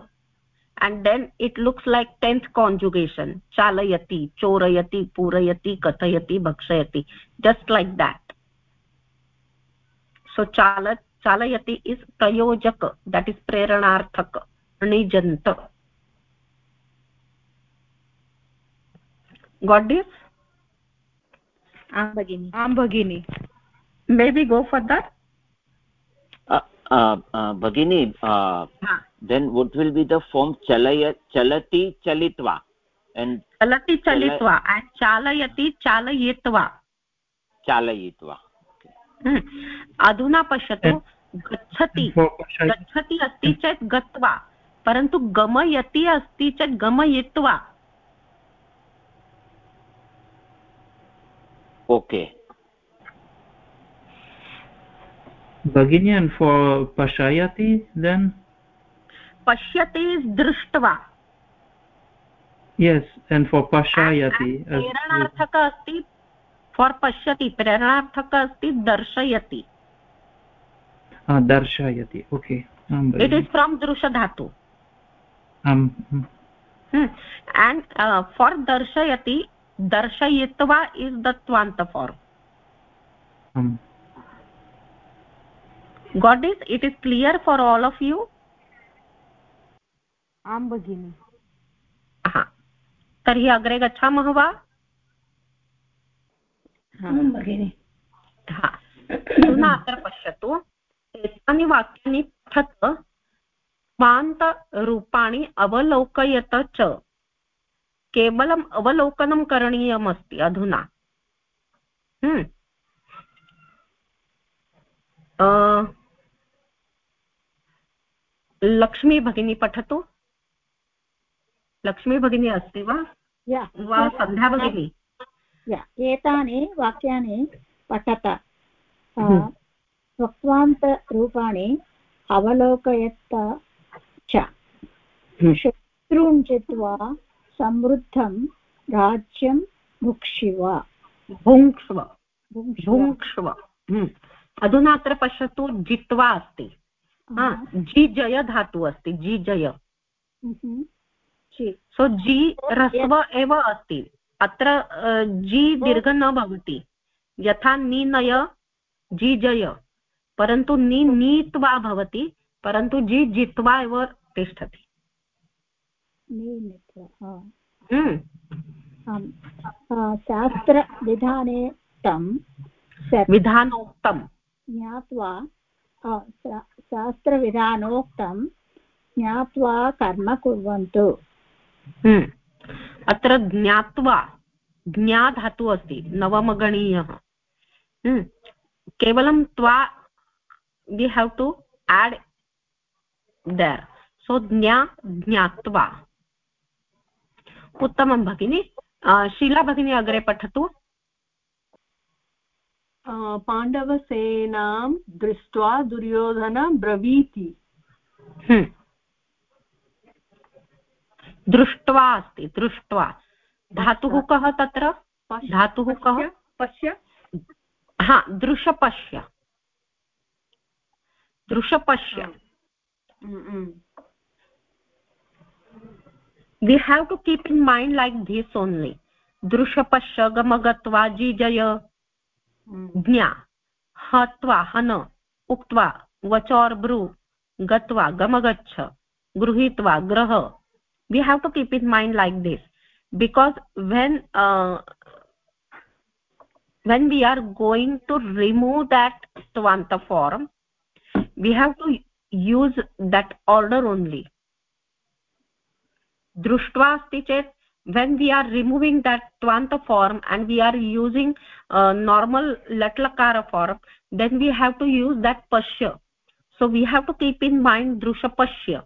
and then it looks like tenth conjugation chalayati chorayati purayati kathayati bhakshayati just like that so chala chalayati is prayojak that is preranarthak nijant got this am bagini am bagini maybe go for that uh, uh, uh, bagini uh, then what will be the form chalaya chalati chalitva and chalati chalitva chala and chalayati chalayitva chalayitva अधुना पश्यतु गच्छति गच्छति अस्ति चेत् गत्वा परन्तु गमयति अस्ति चेत् गमयित्वा okay. Bagini and for Pashayati then? पश्यति दृष्ट्वा। Yes and for pashayati प्रेरणार्थक अस्ति फार् पश्यति प्रेरणार्थक अस्ति दर्शयति। दर्शयति ओके इट् इस् फ्रोम् दृशधातु। एण्ड् फार् दर्शयति दर्शयित्वा is the त्वान्त for got this it is clear for all of you? आं भगिनि। हा तर्हि अग्रे गच्छामः वा? भगिनि। हा। अधुना अत्र पश्यतु। एतानि वाक्यानि पठत। स्वान्तरूपाणि अवलोकयत च। केवलम् अवलोकनं करणीयमस्ति अधुना। हम्म। लक्ष्मी भगिनी पठतु। लक्ष्मी भगिनी अस्ति वा? वा सन्ध्या भगिनी? एतानि वाक्यानि पठत। हम्म। स्वक्वान्तरूपाणि अवलोकयत च। हम्म। शत्रून् जित्वा समृद्धं राज्यं भुक्षिव भुङ्क्ष्व। भुङ्क्ष्व। हम्म। अधुना अत्र पश्यतु जित्वा अस्ति। जि जय धातु अस्ति जि जय। सो जी। ह्रस्व एव अस्ति। अत्र जी दीर्घ न भवति। यथा निनय जी जय। परन्तु नि नीत्वा भवति परन्तु जी जित्वा एव तिष्ठति। शास्त्रविधाने तं विधानोक्तं। ज्ञात्वा शास्त्रविधानोक्तं ज्ञात्वा कर्म कुर्वन्तु। हम्म। अत्र ज्ञात्वा ज्ञा धातुः अस्ति नवमगणीयः। हम्म। केवलं त्वा we have to add there so ज्ञा ज्ञात्वा। उत्तमं भगिनि। शीला भगिनी अग्रे पठतु। पाण्डवसेनां दृष्ट्वा दुर्योधन ब्रवीति। हम्म। दृष्ट्वा अस्ति दृष्ट्वा। धातुः कः तत्र? धातुः कः? पश्य हा दृशपश्य। दृशपश्य। We have to keep in mind like this only दृशपश्य गमगत्वा जिजय ज्ञा हत्वा हन उक्त्वा ब्रू गत्वा गमगच्छ गृहीत्वा ग्रह we have to keep in mind like this because when uh, when we are going to remove that twanta form we have to use that order only drushtva asti chet when we are removing that twanta form and we are using uh, normal latlakara form then we have to use that pashya so we have to keep in mind drushapashya.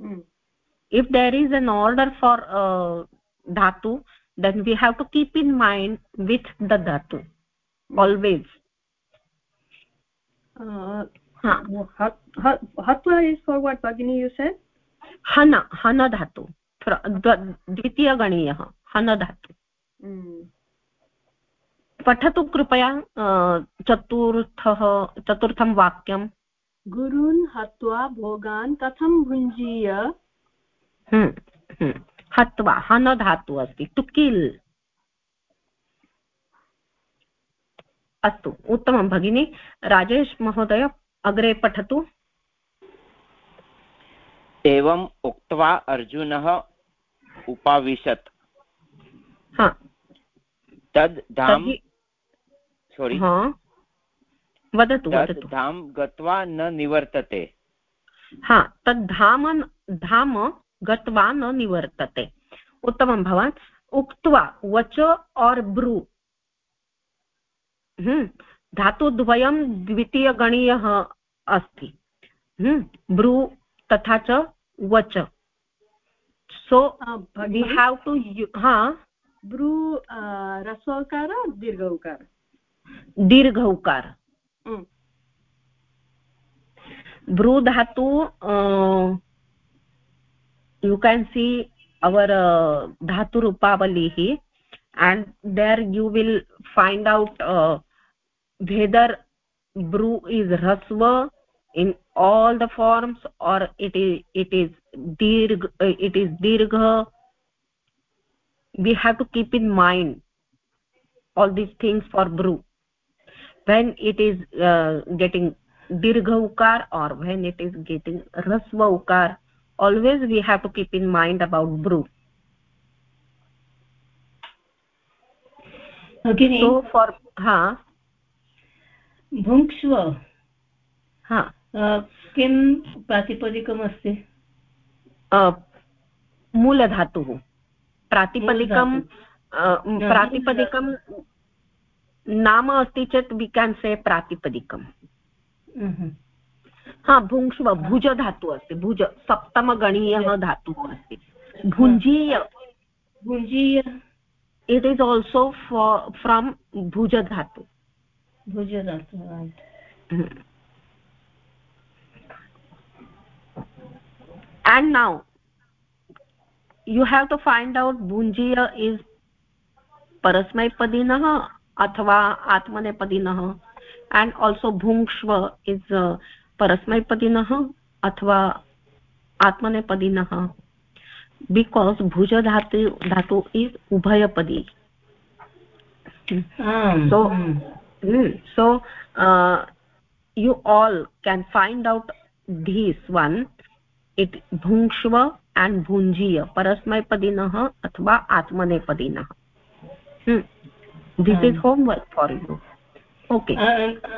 hmm. if there is an order for uh, dhatu then we have to keep in mind with the dhatu hmm. always uh, ha. hatva is for what bagini you said हन हन धातु द्वितीयगणीयः हन धातु पठतु कृपया चतुर्थः चतुर्थं वाक्यं गुरून् हत्वा भोगान् कथं भुञ्जीय। हत्वा हन धातु अस्ति टु किल् अस्तु उत्तमं भगिनि राजेश महोदय अग्रे पठतु एवम् उक्त्वा अर्जुनः उपाविशत्। तद् धाम् सोरि वदतु तद् धां गत्वा न निवर्तते। हा तद् धाम धाम गत्वा न निवर्तते। उत्तमं भवान्। उक्त्वा वच और् ब्रू। हम्म, धातुद्वयं द्वितीयगणीयः अस्ति। हम्म, ब्रू तथा च वच। सो हाँ, वी हाव् टु हा। ब्रू रस्वकार दीर्घ उकार हम्म। ब्रू धातु यू केन् सी अवर् धातु रूपावलिः and there you will find out whether Bru is ह्रस्व in all the forms or it is it is dirgha it is dirgha we have to keep in mind all these things for bru when it is uh, getting dirgha ukar or when it is getting rasva ukar always we have to keep in mind about bru okay so for ha? Bhunksva ha किं प्रातिपदिकमस्ति? मूलधातुः। प्रातिपदिकं प्रातिपदिकं नाम अस्ति चेत् वि केन् से प्रातिपदिकम्। हा भुङ्क्ष्व भुजधातुः अस्ति। भुज सप्तमगणीयः धातुः अस्ति। भुञ्जीय। भुञ्जीय। इट् इस् आल्सो फ्रम् भुजधातु। भुजधातु and now you have to find out bunjiya is परस्मैपदिनः अथवा आत्मनेपदिनः and also bhungshva is uh, परस्मैपदिनः अथवा आत्मनेपदिनः बिकास् भुज धातु धातु इस् उभयपदी so mm, so uh, you all can find out this one and bhunjiya parasmaypadinah athva atmanepadinah hmm. this is homework for you okay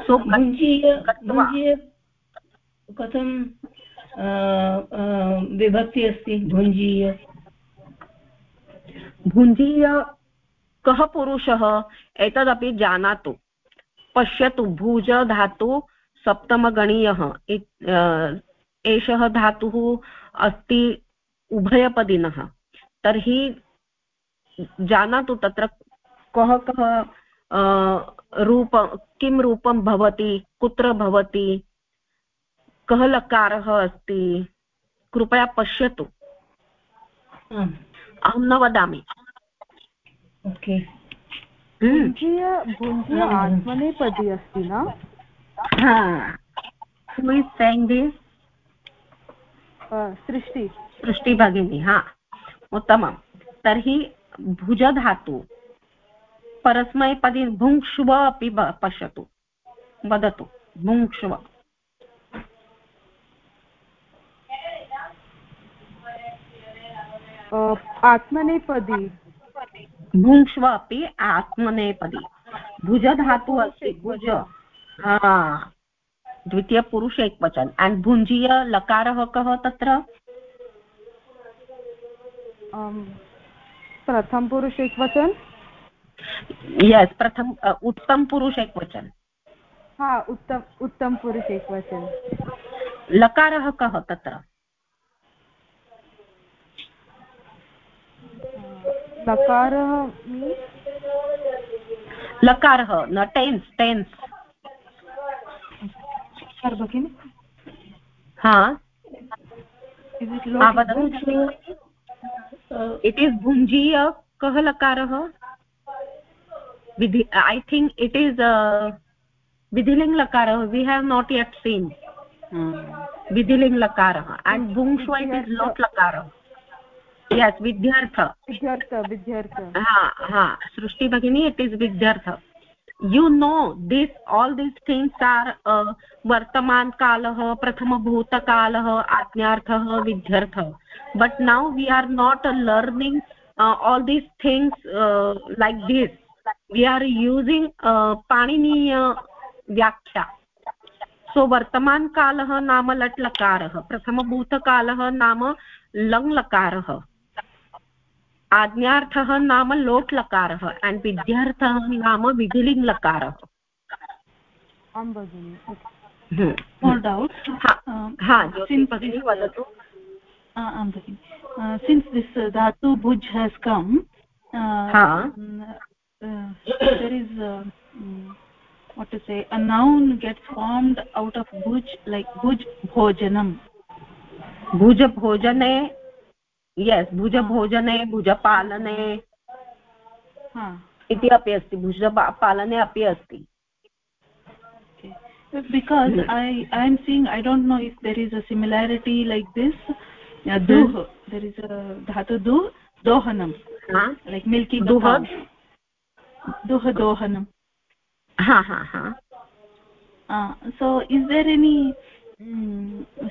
so bhunjiya bhunjiya कथं विभक्ति अस्ति भुञ्जीय भुञ्जीय कः पुरुषः एतदपि जानातु पश्यतु भुज धातु सप्तमगणीयः एषः धातुः अस्ति उभयपदिनः। तर्हि जानातु तत्र कः कः रूप किं रूपं भवति कुत्र भवति कः लकारः अस्ति कृपया पश्यतु। अहं न वदामि। ओके। आत्मनेपदी अस्ति न? हू। सृष्टि सृष्टि भगिनी हा उत्तमं तर्हि भुजधातु परस्मैपदी भुङ्क्ष्व अपि पश्यतु वदतु भुङ्क्ष्व आत्मनेपदी भुङ्क्ष्व अपि आत्मनेपदी भुजधातुः अस्ति भुज हा द्वितीयपुरुष एकवचन एण्ड् भुञ्जीय लकारः कः तत्र प्रथम पुरुष एकवचन यस् प्रथम उत्तम पुरुष एकवचन हा उत्तम उत्तम पुरुष एकवचन लकारः कः तत्र? लकारः लकारः न टेन्स् टेन्स् भगिनि हा। इट् इस् भुञ्जीय कः लकारः विधि I think it is विधिलिङ्ग् लकारः we have not yet seen विधिलिङ्ग् लकारः एण्ड् भुङ्क्ष्व इट् इस् लोट् लकारः यस् विद्यार्थ। विद्यार्थ। विद्यार्थ हा हा। सृष्टि भगिनी it is विद्यार्थ। You know this all these things are वर्तमान् कालः प्रथमभूतकालः, आज्ञार्थः, विध्यर्थः. But now we are not learning all these things like this we are using पाणिनीय व्याख्या सो वर्तमानकालः नाम लट्लकारः, प्रथमभूतकालः नाम लङ्लकारः. आज्ञार्थः नाम लोट् लकारः एण्ड् विद्यार्थः नाम विधिलिङ् लकारः आं भगिनि वदतु आं भगिनि सिन्स् दिस् धातु Bhuj has come there is uh, what to say a noun gets formed out of bhuj like bhuj bhojanam bhuj bhojane yes भुजभोजने भुजपालने इति अपि अस्ति भुजपालने अपि अस्ति। Because I I am seeing I don't know if there is a similarity like this दुह् there is a धातु दु दोहनं लैक् मिल्कि दुह दुह दोहनं so is there any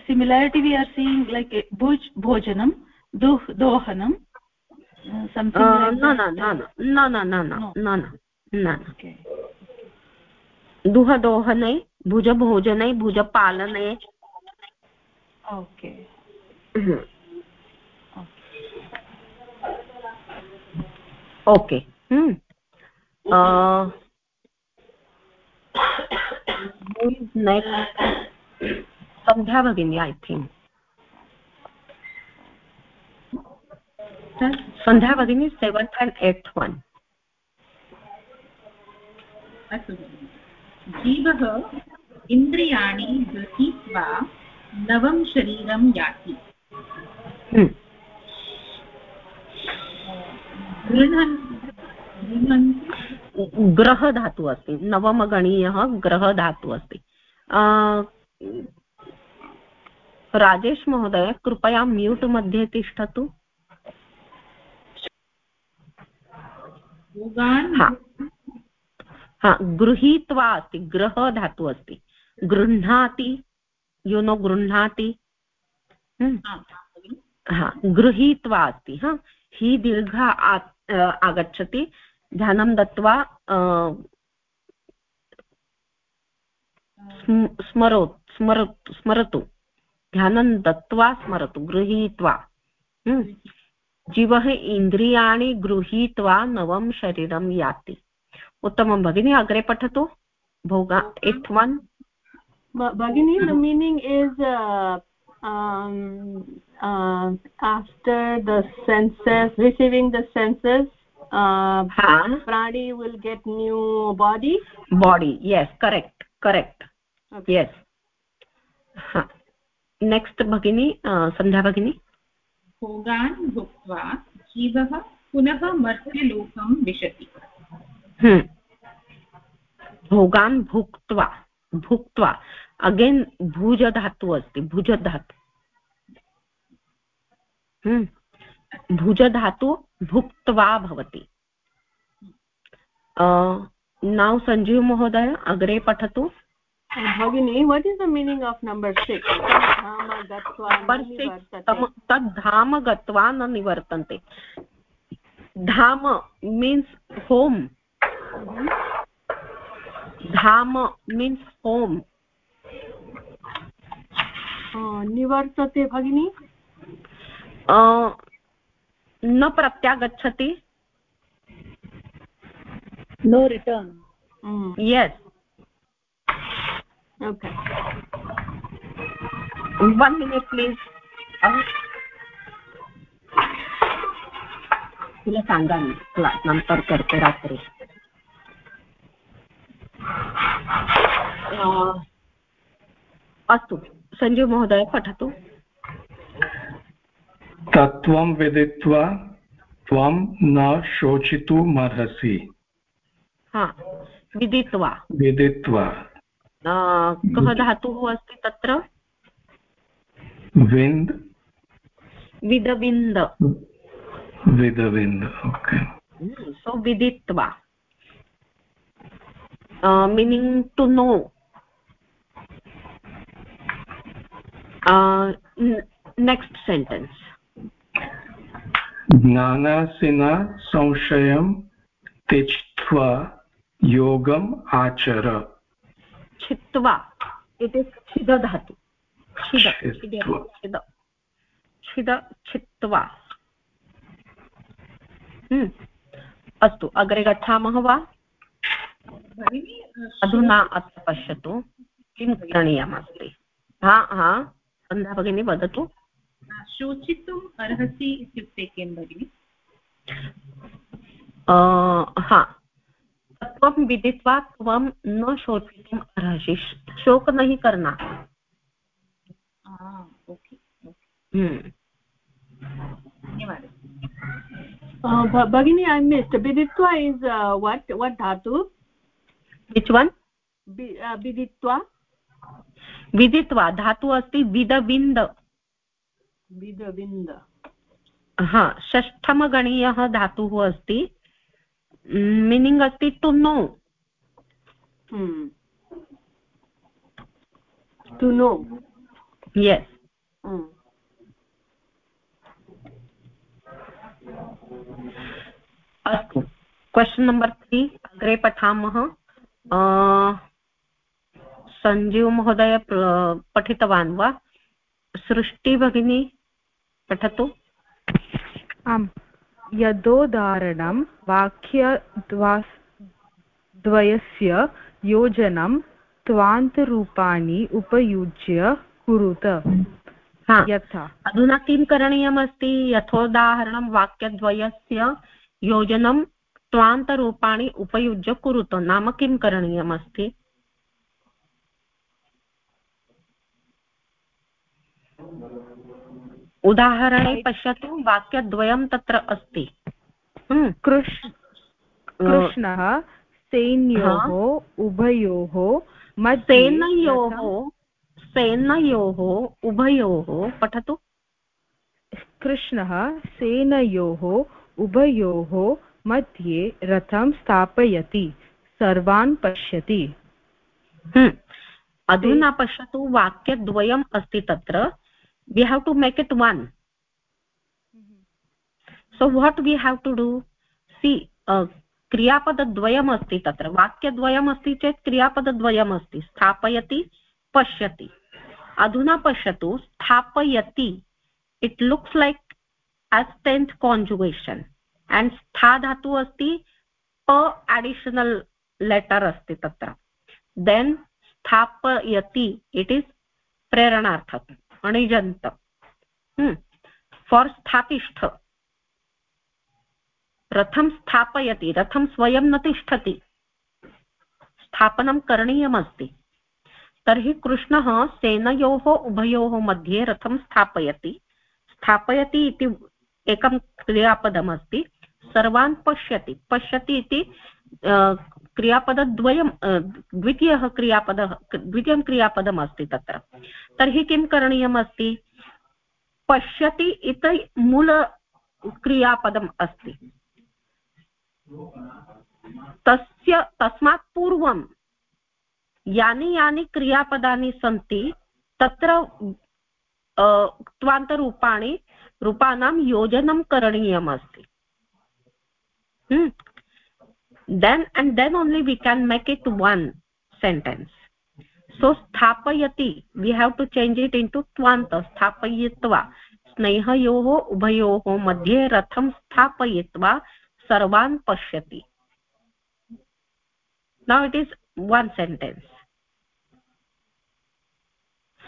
similarity we are seeing like Bhuj भोजनं दुह् दोहनं? न न न न न दुहदोहने भुजभोजने भुजपालने। ओके ओके सन्ध्या भगिनी ऐ थिङ्क् सन्ध्या भगिनी सेवेन्त् अण्ड् एट् वन् अस्तु जीवः इन्द्रियाणि गृहीत्वा नवं शरीरं याति। हम्म। ग्रहधातुः अस्ति। नवमगणीयः ग्रहधातुः अस्ति। राजेश महोदय कृपया म्यूट् मध्ये तिष्ठतु। गृहीत्वा अस्ति ग्रह धातु अस्ति। गृह्णाति यु नो गृह्णाति। हम्म। हा। गृहीत्वा अस्ति हा। हि दीर्घ आगच्छति। ध्यानं दत्त्वा स्मरो स्मरतु स्मरतु। ध्यानं दत्त्वा स्मरतु गृहीत्वा। हम्म। जीव इंद्रिया गृहीवा नवम शरीर या उत्तम भगिनी अग्रे पठत। भोग वन भगिनी the meaning is after the senses receiving the senses प्राणी will get new body body yes correct correct yes next भगिनी uh, संध्या भगिनी। भोगान् भुक्त्वा जीवः पुनः मर्त्यलोकं विशति। भोगान् भुक्त्वा भुक्त्वा, अगेन् भुज धातु अस्ति भुज धातु हम्म। भुज धातु भुक्त्वा भवति। नौ सञ्जीव महोदय, अग्रे पठतु। भगिनी what is the meaning of number six तद् धाम गत्वा न निवर्तन्ते। धाम मीन्स् होम् धाम मीन्स् होम् निवर्तते भगिनी? न प्रत्यागच्छति। No return yes okay one minute please तुला सांगा मी नंतर करते रात्री. अस्तु. सञ्जीव महोदय पठतु तत्त्वं विदित्वा त्वं न शोचितुमर्हसि. विदित्वा. विदित्वा. कः धातुः अस्ति तत्र? विन्द्। विदविन्द। विदविन्द ओके। सो विदित्वा। Meaning to know next sentence ज्ञानासिना संशयं त्यक्त्वा योगम् आचर। छित्त्वा। इति छिद धातु छिद छिद। छिद छित्त्वा। हम्म। अस्तु अग्रे गच्छामः वा? अधुना अत्र पश्यतु। किं करणीयमस्ति? हा हा। सन्ध्या भगिनी वदतु। शोचितुम् अर्हसि इत्युक्ते किं भगिनि? हा। त्वं विदित्वा त्वं न शोचितुम् अर्हसि शोक नहीं करना। भगिनी ऐ मिस्ट् विदित्वा इस् वट् वट् धातु? विच् वन् विदित्वा? विदित्वा धातु अस्ति विदविन्द। विदविन्द। हा षष्ठमगणीयः धातुः अस्ति। मीनिङ्ग् अस्ति to know to know yes अस्तु क्वशन् नम्बर् त्री अग्रे पठामः सञ्जीव महोदय पठितवान् वा सृष्टि भगिनी पठतु आम् यदोदाहरणं वाक्यद्वा द्वयस्य योजनं त्वान्तरूपाणि उपयुज्य कुरुत। यथा। अधुना किं करणीयमस्ति? यथोदाहरणं वाक्यद्वयस्य योजनं त्वान्तरूपाणि उपयुज्य कुरुत। नाम किं करणीयमस्ति? उदाहरणे पश्यतु वाक्यद्वयं तत्र अस्ति। हम्म। कृष्णः सेनयोः उभयोः सेनयोः सेनयोः उभयोः पठतु। कृष्णः सेनयोः उभयोः मध्ये रथं स्थापयति सर्वान् पश्यति। हम्म। अधुना पश्यतु वाक्यद्वयम् अस्ति तत्र। We have to make it one so what we have to do see क्रियापदद्वयम् अस्ति तत्र वाक्यद्वयम् अस्ति चेत् क्रियापदद्वयम् अस्ति स्थापयति पश्यति अधुना पश्यतु स्थापयति it looks like as tenth conjugation and स्था धातु अस्ति प एडिशनल् लेटर् अस्ति तत्र देन् स्थापयति इट् इस् प्रेरणार्थम् अणिजन्त फार् स्थातिष्ठ। रथं स्थापयति, रथं स्वयं न तिष्ठति। स्थापनं करणीयमस्ति। तर्हि कृष्णः सेनयोः उभयोः मध्ये रथं स्थापयति। स्थापयति इति एकं क्रियापदमस्ति। सर्वान् पश्यति। पश्यति इति क्रियापदद्वयं द्वितीयः क्रियापदः, द्वितीयं क्रियापदम् अस्ति तत्र। तर्हि किं करणीयम् अस्ति? पश्यति इति मूलक्रियापदम् अस्ति। तस्य, तस्मात् पूर्वं यानि यानि क्रियापदानि सन्ति, तत्र रूपाणां योजनं करणीयम् अस्ति then and then only we can make it one sentence so स्थापयति we have to change it into त्वान्त स्थापयित्वा स्नेहयोः उभयोः मध्ये रथं स्थापयित्वा सर्वान् पश्यति now it is one sentence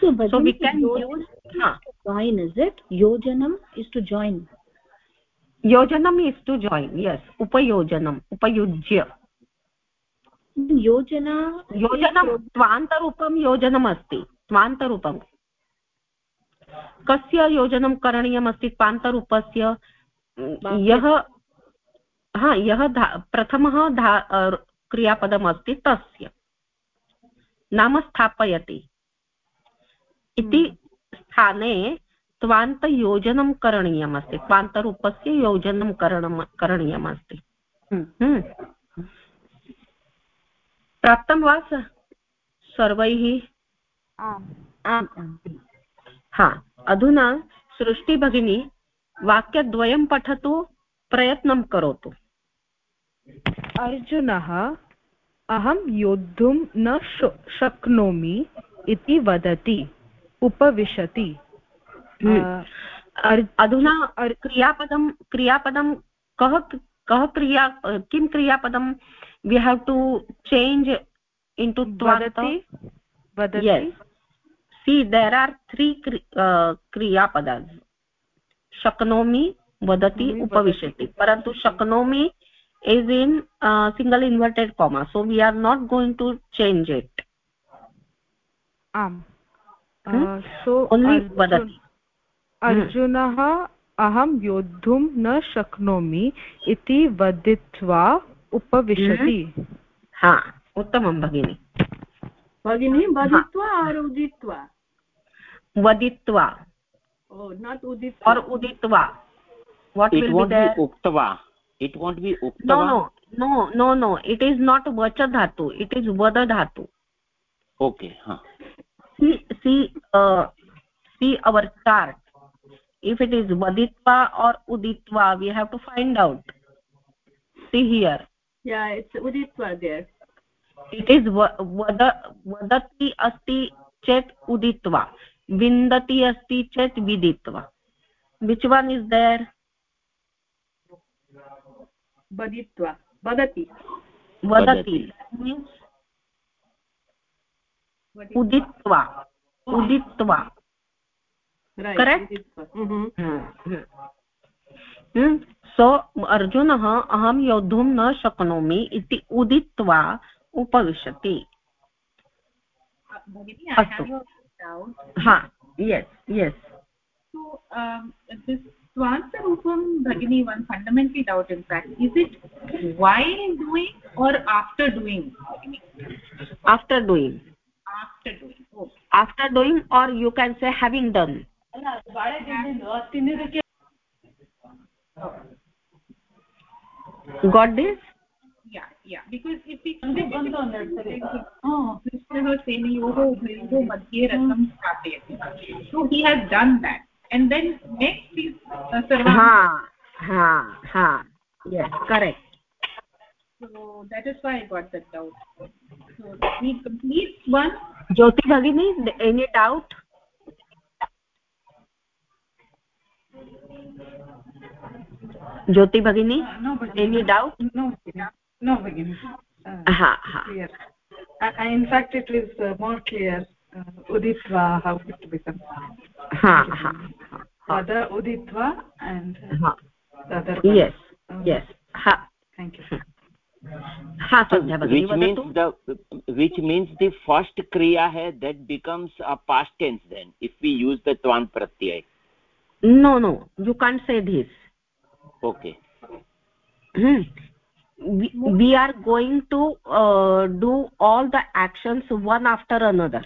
so, so we can use huh. join is it yojanam is to join Yojanam is to join yes. Upayojanam upayujya. योजना योजनं त्वान्तरूपं योजनम् अस्ति त्वान्तरूपं कस्य योजनं करणीयमस्ति त्वान्तरूपस्य यः हा यः धा प्रथमः धा क्रियापदमस्ति तस्य नाम स्थापयति इति स्थाने त्वान्तयोजनं करणीयमस्ति। त्वान्तरूपस्य योजनं करणं करणीयमस्ति। हम्म। हम्म। प्राप्तं वा सर्वैः? हा। अधुना सृष्टिभगिनी वाक्यद्वयं पठतु प्रयत्नं करोतु। अर्जुनः अहं योद्धुं न शक्नोमि इति वदति उपविशति। अधुना क्रियापदं क्रियापदं कः कः क्रिया किं क्रियापदं? We have to change in to see there are three क्रियापदा शक्नोमि वदति उपविशति। परन्तु शक्नोमि is in uh, single inverted comma. So we are not going to change it. आम्। सो वदति। अर्जुनः अहं योद्धुं न शक्नोमि इति वदित्वा उपविशति। हा उत्तमं भगिनि। भगिनी वदित्वा उदित्वा? वदित्वा। उदित्वा। इज़ नॉट वच इट इज़ वद if it is vaditva or uditva we have to find out see here yeah it's uditva there it is vada vadati asti chet uditva vindati asti chet viditva which one is there वदित्वा वदति वदति उदित्वा हाँ, हाँ। हम्म, सो अर्जुन अहम योद्धुं न शक्नोमि इति उदित्वा उपविशति। अस्तु। स्वान्तरूपं भगिनी one fundamental doubt in fact is it while doing or after doing after doing after can say having done got this yeah yeah because if we come to on that oh krishna senayoho bhayoho madhye rasam स्थापयति so he has done that and then next is uh, sarva ha ha ha yes correct so that is why i got that doubt so we complete one jyoti bhagini any doubt uh, no, any doubt no bhagini uh, ha ha clear uh, in fact it is uh, more clear uh, uditva how it becomes ha ha other uditva and ha the other yes um, yes ha thank you ha which means the which means the first kriya hai that becomes a past tense then if we use the twan pratyay no no you can't say this okay. Hmm. we, we are going to uh, do all the actions one after another.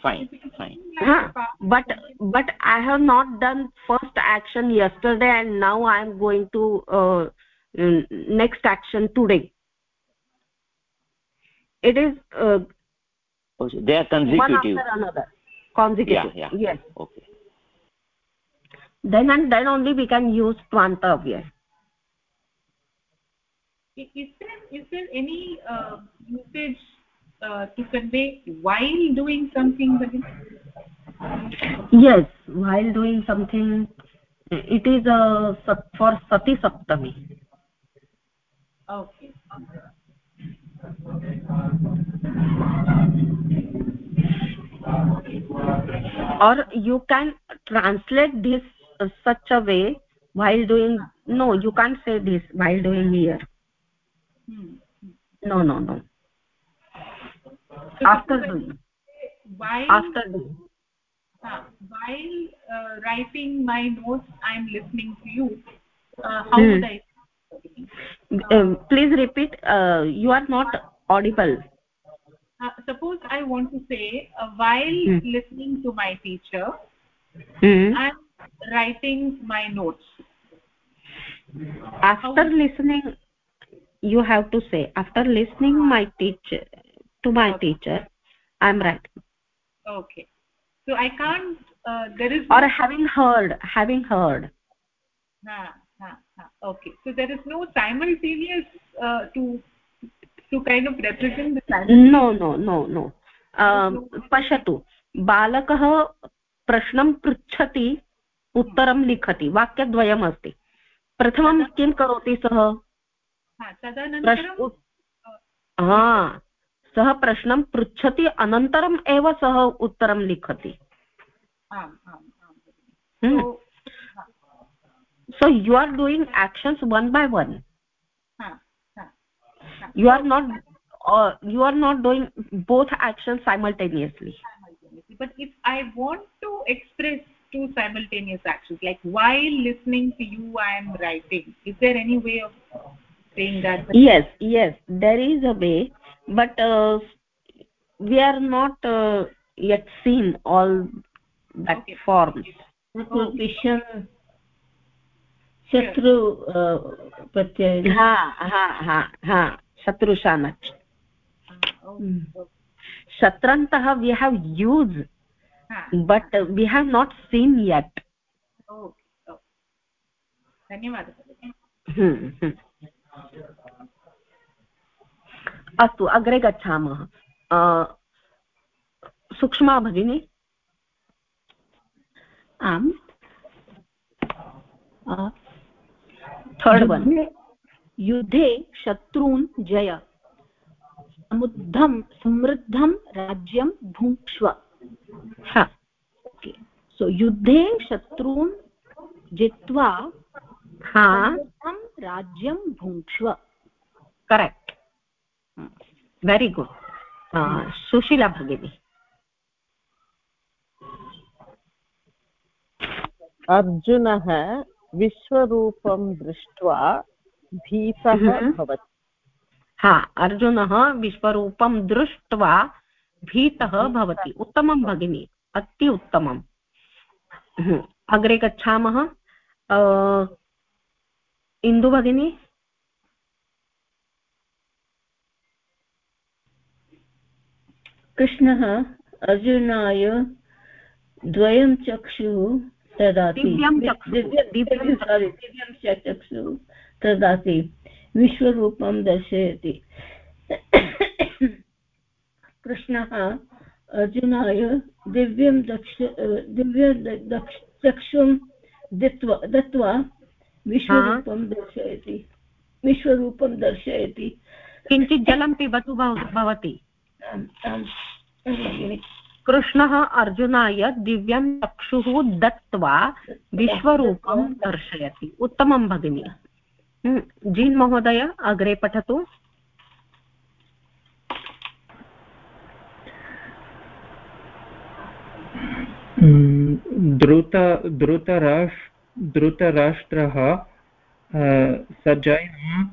Fine fine. huh? but but i have not done first action yesterday and now i am going to uh, next action today. It is uh, they are consecutive. one after another. Consecutive yeah, yeah. yes. Okay then and then only we can use twanta is there is there any uh, usage uh, to convey while doing something yes while doing something it is uh, for sati saptami. Okay. Or you can translate this such a way while doing no you can't say this while doing here no no no after doing while after doing uh, while uh, writing my notes i am listening to you uh, how hmm. would i uh, please repeat uh, you are not audible uh, suppose i want to say uh, while hmm. listening to my teacher hmm. i'm writing my notes after how listening you have to say after listening my teacher to my okay. teacher i'm right okay so i can't uh, there is or having heard having heard ha, ha, ha. okay so there is no simultaneous uh, to to kind of represent the no no no no पश्यतु बालकः प्रश्नं पृच्छति उत्तरं लिखति वाक्यद्वयम् अस्ति प्रथमं किं करोति सः? हा सः प्रश्नं पृच्छति अनन्तरम् एव सः उत्तरं लिखति। So you are doing actions one by one you are not you are not doing both action simultaneously but if I want to express two simultaneous actions like while listening to you i am writing is there any way of saying that yes yes there is a way but uh, we are not uh, yet seen all that okay. forms विषं शत्रु प्रत्यय हा हा हा हा शत्रुशानच् शत्रन्तः we have use But uh, we have not seen yet. Okay okay. धन्यवादः। अस्तु अग्रे गच्छामः। सूक्ष्मा भगिनी। आम्। थर्ड् वन् युद्धे शत्रून् जय। समुद्धं समृद्धं राज्यं भुङ्क्ष्व। ओके सो युद्धे शत्रून् जित्वा हा. राज्यं भुङ्क्ष्व. करेक्ट् वेरि गुड् सुशीला भगिनी अर्जुनः विश्वरूपं दृष्ट्वा भीतः हम्म। भवति। हा अर्जुनः विश्वरूपं दृष्ट्वा भीतः भवति। उत्तमं भगिनि अति उत्तमम्। हम्म, अग्रे गच्छामः। इन्दु भगिनी? कृष्णः अर्जुनाय द्वयं चक्षुः ददाति। दिव्यं चक्षुः ददाति। विश्वरूपं दर्शयति। कृष्णः अर्जुनाय दिव्यं दक्ष दिव्य चक्षुं दत्वा दत्त्वा विश्वरूपं दर्शयति। विश्वरूपं दर्शयति। किञ्चित् जलं पिबतु भवति। कृष्णः अर्जुनाय दिव्यं चक्षुः दत्त्वा विश्वरूपं दर्शयति। उत्तमं भगिनि। जीन् महोदय अग्रे पठतु। द्रुत द्रुतराष्ट् द्रुतराष्ट्रः सजयं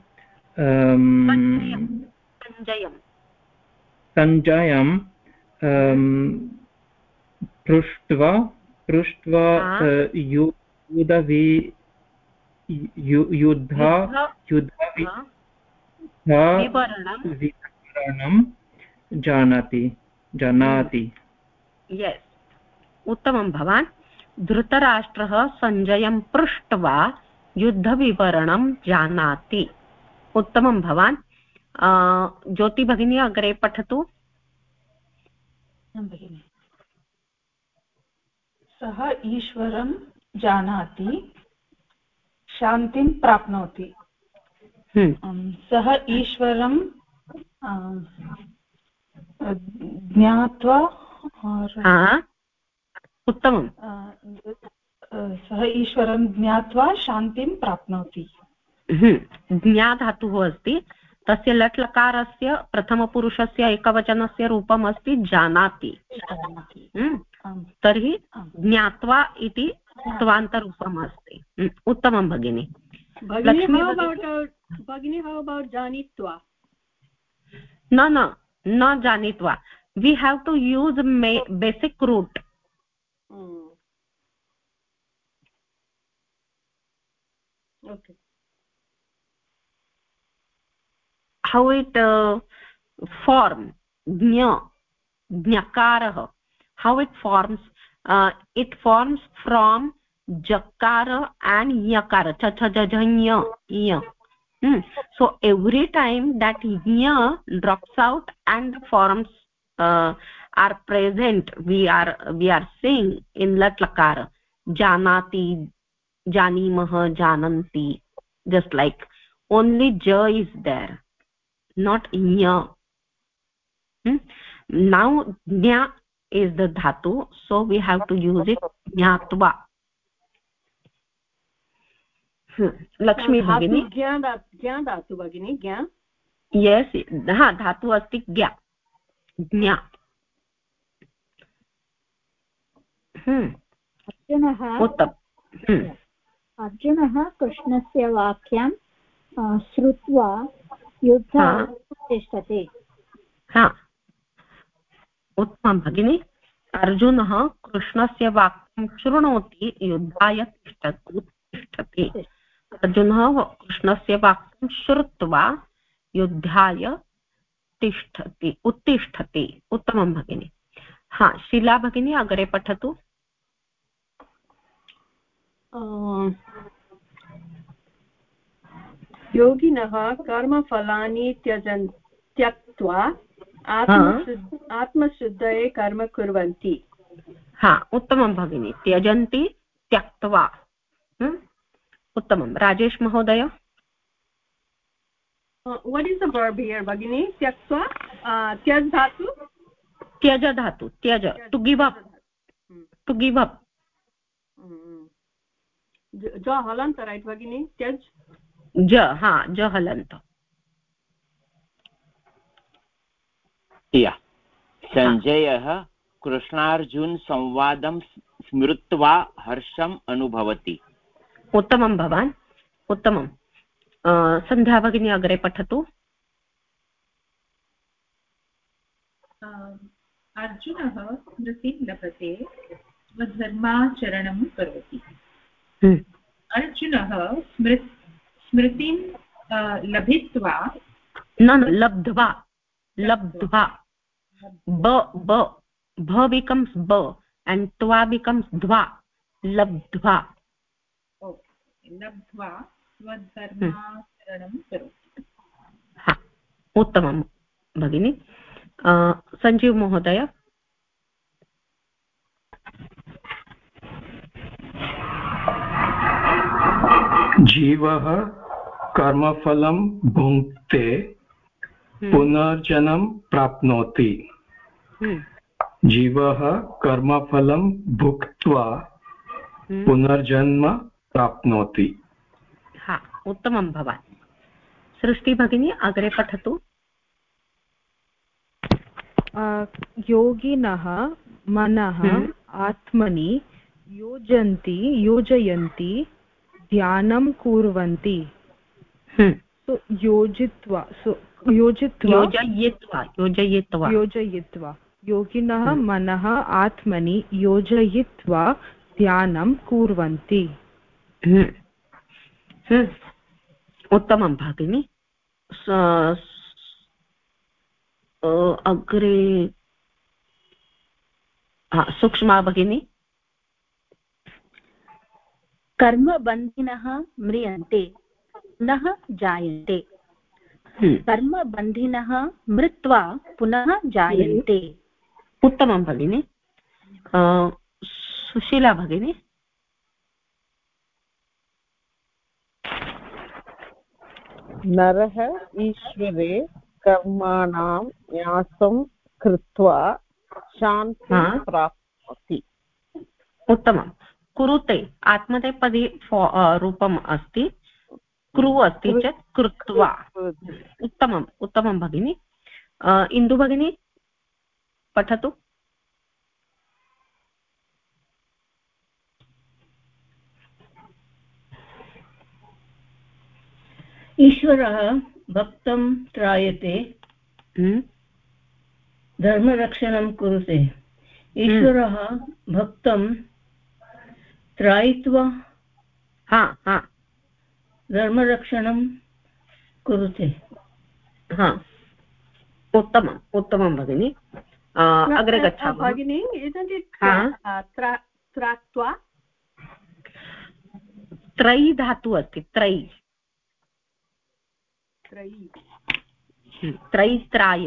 सञ्जयं पृष्ट्वा पृष्ट्वा युधवि युद्धा युद्धविवरणं जानाति जानाति। यस्। उत्तमं भवान्। धृतराष्ट्रः सञ्जयं पृष्ट्वा युद्धविवरणं जानाति। उत्तमं भवान्। ज्योतिभगिनी अग्रे पठतु। सः ईश्वरं जानाति शान्तिं प्राप्नोति। हम्म। सः ईश्वरं ज्ञात्वा उत्तमं सः ईश्वरं ज्ञात्वा शान्तिं प्राप्नोति। हम्म। ज्ञाधातुः अस्ति। तस्य लट् लकारस्य प्रथमपुरुषस्य एकवचनस्य रूपम् अस्ति जानाति। हम्म। तर्हि ज्ञात्वा इति त्वान्तरूपम् अस्ति। हम्म। उत्तमं भगिनि। भगिनी जानीत्वा? न न न जानीत्वा। We have to use my basic root okay how it uh, form? Jnakarah how it forms? Uh, it forms from jakara and yakara cha cha ja nya ya hmm. so every time that nya drops out and forms uh, are present we are we are seeing in lat lakara janati janimah jananti just like only ja is there not nya hmm? now nya is the dhatu so we have to use it ज्ञात्वा लक्ष्मी भगिनी ज्ञा धातु भगिनी ज्ञा yes हा धातु अस्ति ज्ञा ज्ञा अर्जुनः उत्तम। अर्जुनः कृष्णस्य वाक्यं श्रुत्वा युद्ध तिष्ठति हा। उत्तमं भगिनि। अर्जुनः कृष्णस्य वाक्यं शृणोति युद्धाय तिष्ठति अर्जुनः कृष्णस्य वाक्यं श्रुत्वा युद्धाय तिष्ठति उत्तिष्ठति। उत्तमं भगिनि। हा शिला भगिनी अग्रे पठतु। योगिनः कर्मफलानि त्यजन् त्यक्त्वा आत्मशुद्धये कर्म कुर्वन्ति। हा उत्तमं भगिनि। त्यजन्ति त्यक्त्वा। उत्तमं। राजेश महोदय? वट् भगिनि? त्यक्त्वा त्यज् धातु त्यज। धातु त्यज to give up to give up ज हलन्त रैट् भगिनि? त्यज्? ज हा ज हलन्त। हाँ। कृष्णार्जुन कृष्णार्जुनसंवादं स्मृत्वा हर्षम् अनुभवति। उत्तमं भवान्। उत्तमं। सन्ध्या भगिनी अग्रे पठतु। अर्जुनः स्मृतिं लभते स्वधर्माचरणं करोति। अर्जुनः स्मृ स्मृतिं लभित्वा न न लब्ध्वा लब्ध्वा। ब ब भ becomes b and twa becomes dva labdva लब्ध्वा स्वधर्माचरणं करोति। हा उत्तमं भगिनि। सञ्जीव महोदय जीवः कर्मफलं भुङ्क्ते हम्म। पुनर्जन्म प्राप्नोति हम्म। जीवः कर्मफलं भुक्त्वा हम्म। पुनर्जन्म प्राप्नोति हा उत्तमं भवान् सृष्टि भगिनी अग्रे पठतु योगिनः मनः आत्मनि योजन्ति योजयन्ति ध्यानं कुर्वन्ति सो योजित्वा सो योजित्वा योजयित्वा योजयित्वा योजयित्वा योगिनः हम्म। मनः आत्मनि योजयित्वा ध्यानं कुर्वन्ति हम्म। हम्म। उत्तमं भगिनि अग्रे सूक्ष्मा भगिनी कर्मबन्धिनः म्रियन्ते पुनः जायन्ते। कर्मबन्धिनः मृत्वा पुनः जायन्ते। उत्तमं भगिनि। सुशीला भगिनी। नरः ईश्वरे कर्माणां न्यासं कृत्वा शान्तिं प्राप्नोति। उत्तमं कुरुते आत्मनेपदी रूपम् अस्ति। कृ अस्ति चेत् कृत्वा। उत्तमम् उत्तमं भगिनि। इन्दु भगिनी पठतु। ईश्वरः भक्तं त्रायते। हम्म। धर्मरक्षणं कुरुते। ईश्वरः भक्तं त्रायित्वा हा हा. धर्मरक्षणं कुरुते। हा. उत्तमम् उत्तमं भगिनि. अग्रे गच्छामः। भगिनि त्राक्त्वा त्रै धातु अस्ति त्रै त्रै त्रैत्राय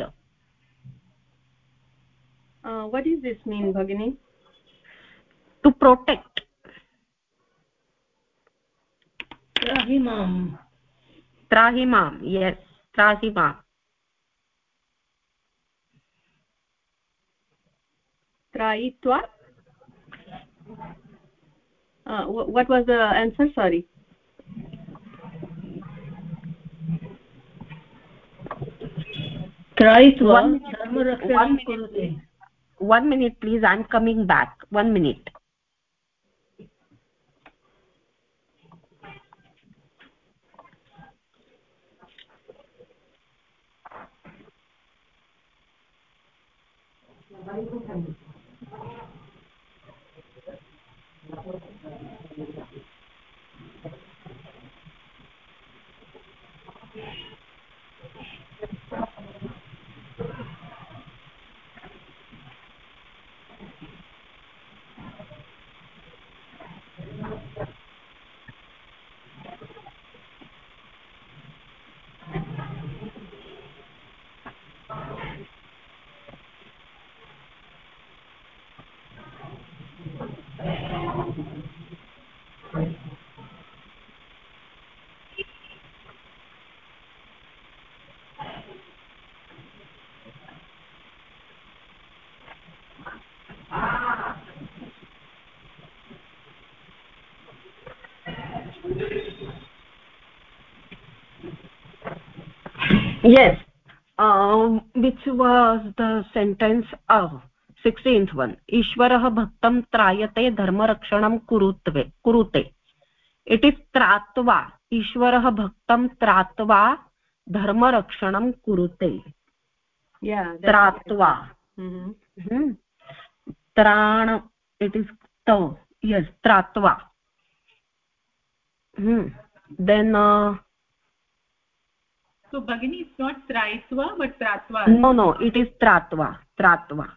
वट् इस् दिस् मीन् भगिनि? टु प्रोटेक्ट् त्राहि माम् त्राहि मां यस् त्राहि माम् त्रायित्वा what was the answer sorry त्रायित्वा one minute please i'm coming back one minute Gracias. Yes um, which was the sentence of 16th one ईश्वरः भक्तं त्रायते धर्मरक्षणं कुरुत्वे कुरुते इट् इस् त्रात्वा ईश्वरः भक्तं त्रात्वा धर्मरक्षणं कुरुते त्रात्वा hmm. tran it is tav yes tratva hmm. then uh, so bagini it's not traitva but tratva no no it is tratva tratva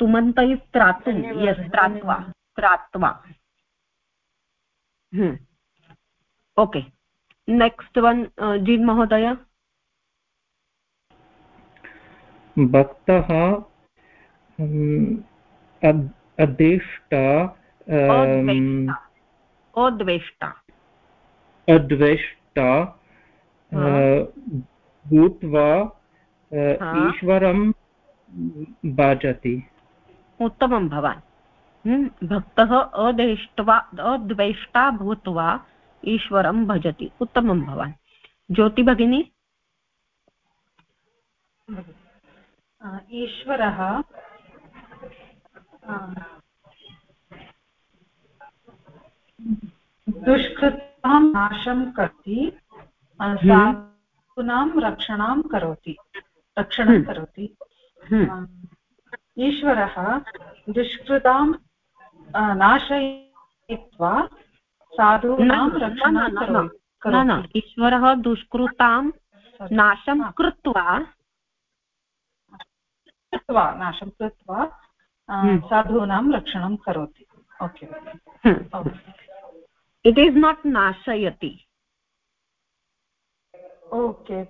तुमन्त is त्रातुं yes त्रात्वा त्रात्वा ओके नेक्स्ट् वन् जीन् महोदय भक्तः अद्वेष्टा अद्वेष्टा अद्वेष्टा भूत्वा ईश्वरं भजति उत्तमं भवान्। भक्तः अदेष्ट्वा अद्वेष्टा भूत्वा ईश्वरं भजति। उत्तमं भवान्। ज्योति भगिनी? ईश्वरः दुष्कृतां नाशं करोति हम्म। साधूनां रक्षणां करोति रक्षणं हम्म। करोति। ईश्वरः दुष्कृतां नाशयित्वा साधूनां रक्षणं ईश्वरः दुष्कृतां नाशं कृत्वा कृत्वा नाशं कृत्वा हम्म। साधूनां रक्षणं करोति। Okay. It is not नाशयति okay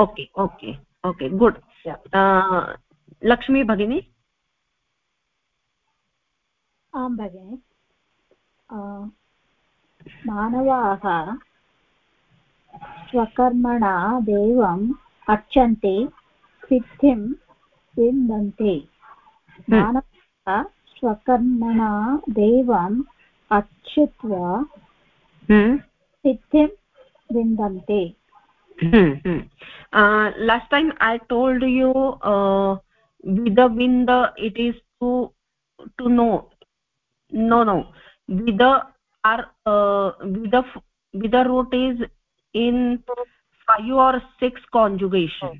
okay okay okay good Lakshmi भगिनी आं भगिनि मानवाः स्वकर्मणा देवम् अर्चन्ति सिद्धिं पिन्दन्ते मानवः स्वकर्मणा देवम् अक्षित्वा सिद्धिं विन्दन्ते। Last time I told you with it is to to know know know with or विद with root is in five or six conjugation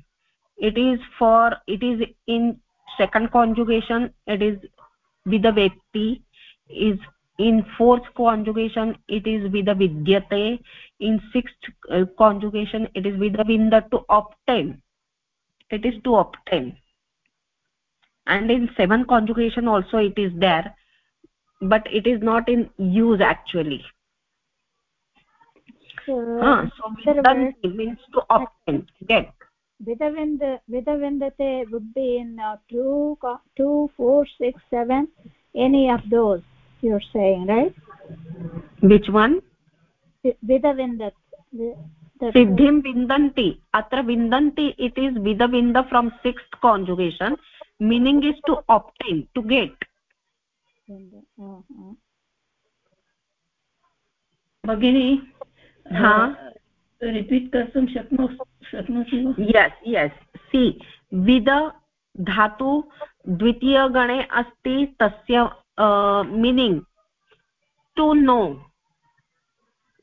it is for it is in second conjugation it is vida vyakti is in fourth conjugation it is with the vidyate in sixth uh, conjugation it is with the vinda to obtain it is to obtain. And in seventh conjugation also it is there but it is not in use actually. So, uh, so vidanti means to obtain get vidavind vidavindate would be in uh, two two four six seven any of those you're saying right which one vidavindat siddhim vindanti atra vindanti it is vidavinda from sixth conjugation meaning is to obtain to get भगिनी हा repeat कर्तुं शक्नो with धातु द्वितीयगणे अस्ति, तस्य meaning to know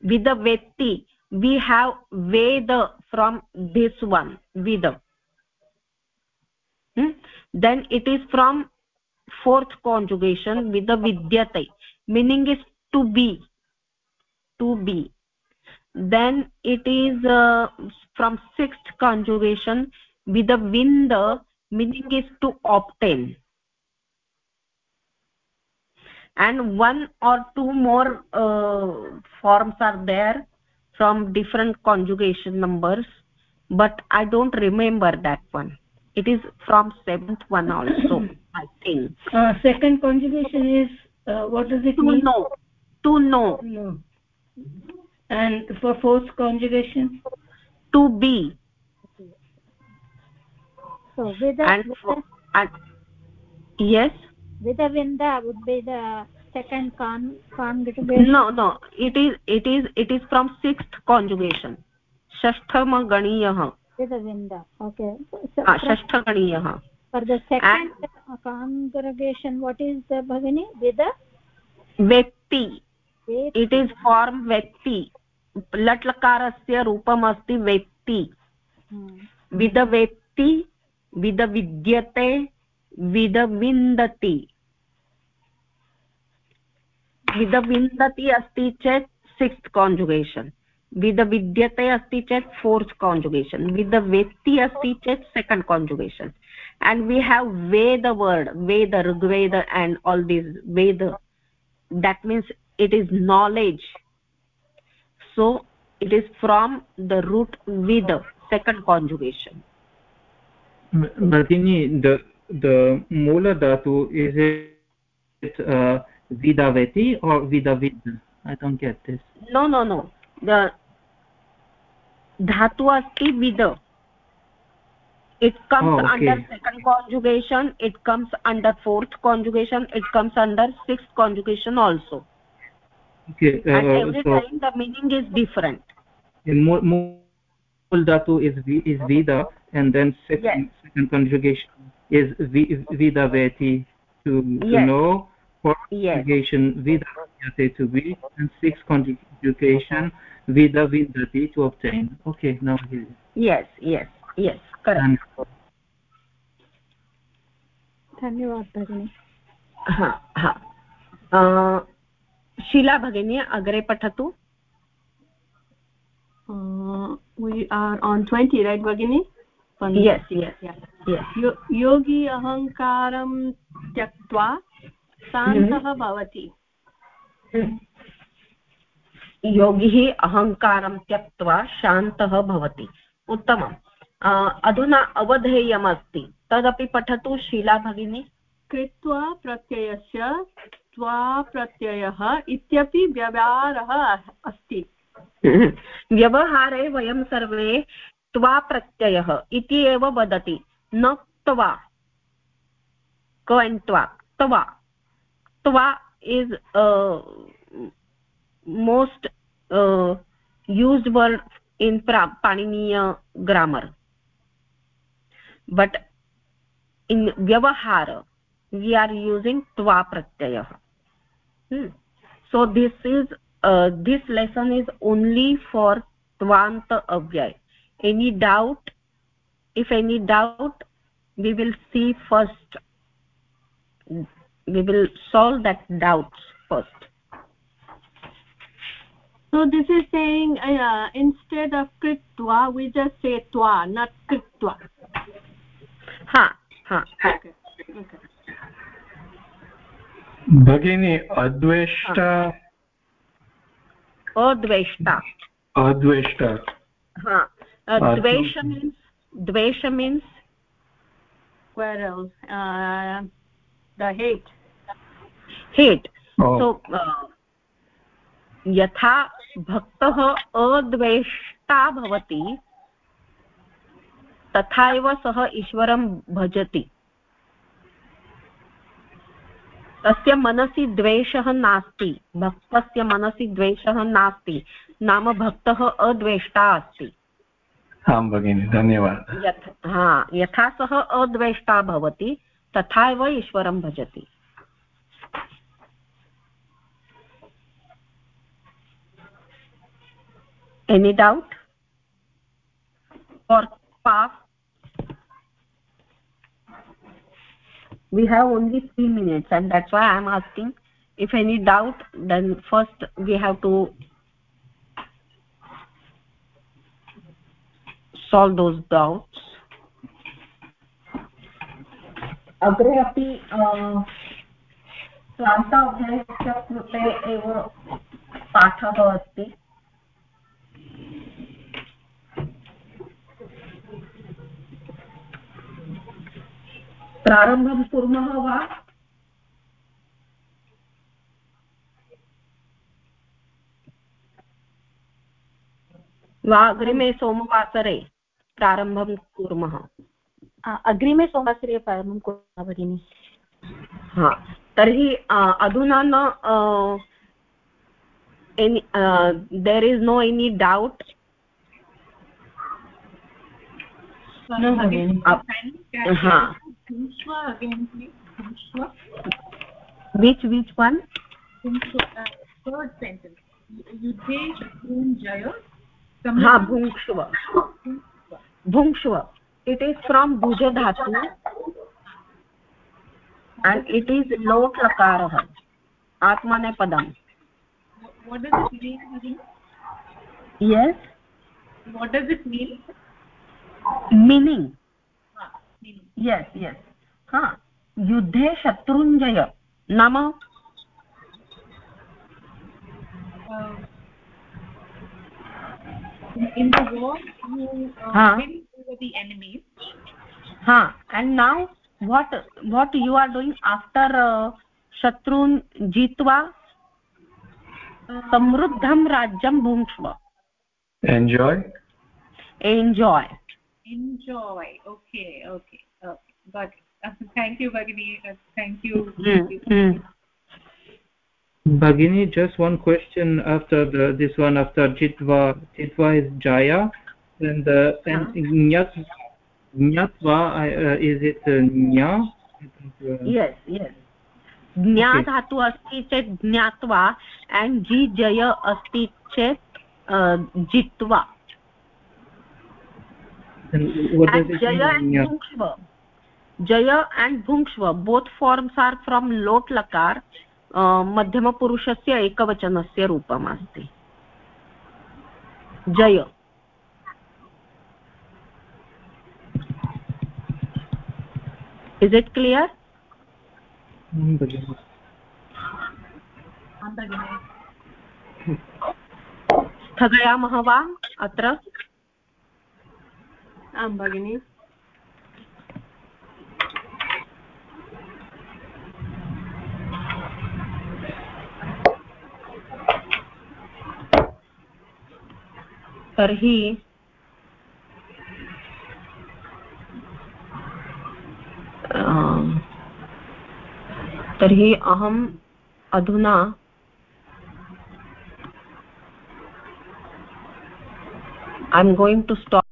विद वेत्ति we have Veda from this one with. Then it is from fourth conjugation with विद्यते। Meaning is to be to be then it is uh, from sixth conjugation with the vinda meaning is to obtain. And one or two more uh, forms are there from different conjugation numbers but i don't remember that one. It is from seventh one also i think. Uh, second conjugation is uh, what does it to mean? know. To know. No. And for fourth conjugation to be so with and, for, and yes vidavinda would be the second con conjugation no no it is it is it is from sixth conjugation shashtham ganiyah vidavinda okay ah shashtha ganiyah for the second and, congregation what is the bhagini vida vyakti it is form व्यक्ति लट् लकारस्य रूपम् अस्ति व्यक्ति। विदवेत्ति, विदविद्यते, विदविन्दति। विदविन्दति अस्ति चेत् sixth काञ्जुगेशन् विदविद्यते अस्ति चेत् fourth काञ्जुगेशन् विदवेत्ति अस्ति चेत् second conjugation and we have veda word veda rigveda and all these veda that means it is knowledge so it is from the root vida second conjugation bhagini the the mula dhatu is it uh, vidaveti or vidavid i don't get this no no no the dhatu asti vida it comes oh, okay. under second conjugation it comes under fourth conjugation it comes under sixth conjugation also okay uh, and every so time the meaning is different in mul dhatu is is vida and then second, yes. second conjugation is vida veti to, to yes. know fourth yes. conjugation vida yate to be and sixth conjugation vida vidati to obtain okay now here yes yes yes correct धन्यवादः भगिनि हा हा शीला भगिनी अग्रे पठतु। We are on 20 right bagini yes yes yes. Yogi ahankaram tyaktva शान्तः भवति। योगिः अहङ्कारं त्यक्त्वा शान्तः भवति। उत्तमम्। अधुना अवधेयमस्ति। तदपि पठतु शीला भगिनी। कृत्वा प्रत्ययस्य त्वा प्रत्ययः इत्यपि व्यवहारः अस्ति। व्यवहारे वयं सर्वे त्वा प्रत्ययः इति एव वदति। न त्वा। क्वन्त्वा त्वा? त्वा। Is most used word in Paniniya grammar but in vyavahara we are using tva pratyayah hmm. so this is uh, this lesson is only for tvanta avyay. Any doubt? If any doubt we will see first. We will solve that doubts first. So this is saying uh, instead of kritva we just say twa not kritva. हा हा भगिनी अद्वेष्टा? अद्वेष्टा। अद्वेष्टा। हा। द्वेष means द्वेष means quarrel uh, the hate. Hate. Oh. so uh, यथा भक्तः अद्वेष्टा भवति तथा एव सः ईश्वरं भजति। तस्य मनसि द्वेषः नास्ति। भक्तस्य मनसि द्वेषः नास्ति। नाम भक्तः अद्वेष्टा अस्ति। आं भगिनि धन्यवादः। हा यथा सः अद्वेष्टा भवति तथा एव ईश्वरं भजति। Any doubt or path we have only 3 minutes and that's why i am asking if any doubt then first we have to solve those doubts अग्रे अपि क्लान्ताध्यायस्य कृते एव पाठः अस्ति प्रारम्भं कुर्मः वा? वा अग्रिमे सोमवासरे प्रारम्भं कुर्मः। अग्रिमे सोमवासरे प्रारम्भं कुर्मः भगिनि। हा तर्हि अधुना न there is no any doubt हा again please which which one? Third sentence. युद्धेश भूञ्जय भुङ्क्ष्व भुङ्क्ष्व इट् इस् फ्रोम् भुज धातु वॉट इट् इट लोट् लकारः आत्मनेपदम् yes what does meaning yes yes हा युद्धे शत्रुञ्जय नाम? हा. And now what what you are doing after शत्रून् जित्वा? समृद्धं राज्यं भुङ्क्ष्व. Enjoy enjoy enjoy okay okay okay got it thank you bagini thank you, mm. Mm. Bhagini, just one question after the, this one after Jitva. Jitva is Jaya, and uh, and Nyat, Nyatva uh, is it uh, Nya? Yes, yes. ज्ञा धातु अस्ति चेत् ज्ञात्वा and जि जय अस्ति चेत् जित्वा जय and bhungshva jaya and bhungshva both forms are from lot lakar मध्यमपुरुषस्य एकवचनस्य रूपम् अस्ति जय इस् इट् क्लियर् स्थगयामः वा अत्र आं भगिनि तर्हि तर्हि अहम् अधुना एम् गोयिङ्ग् टु स्टाप्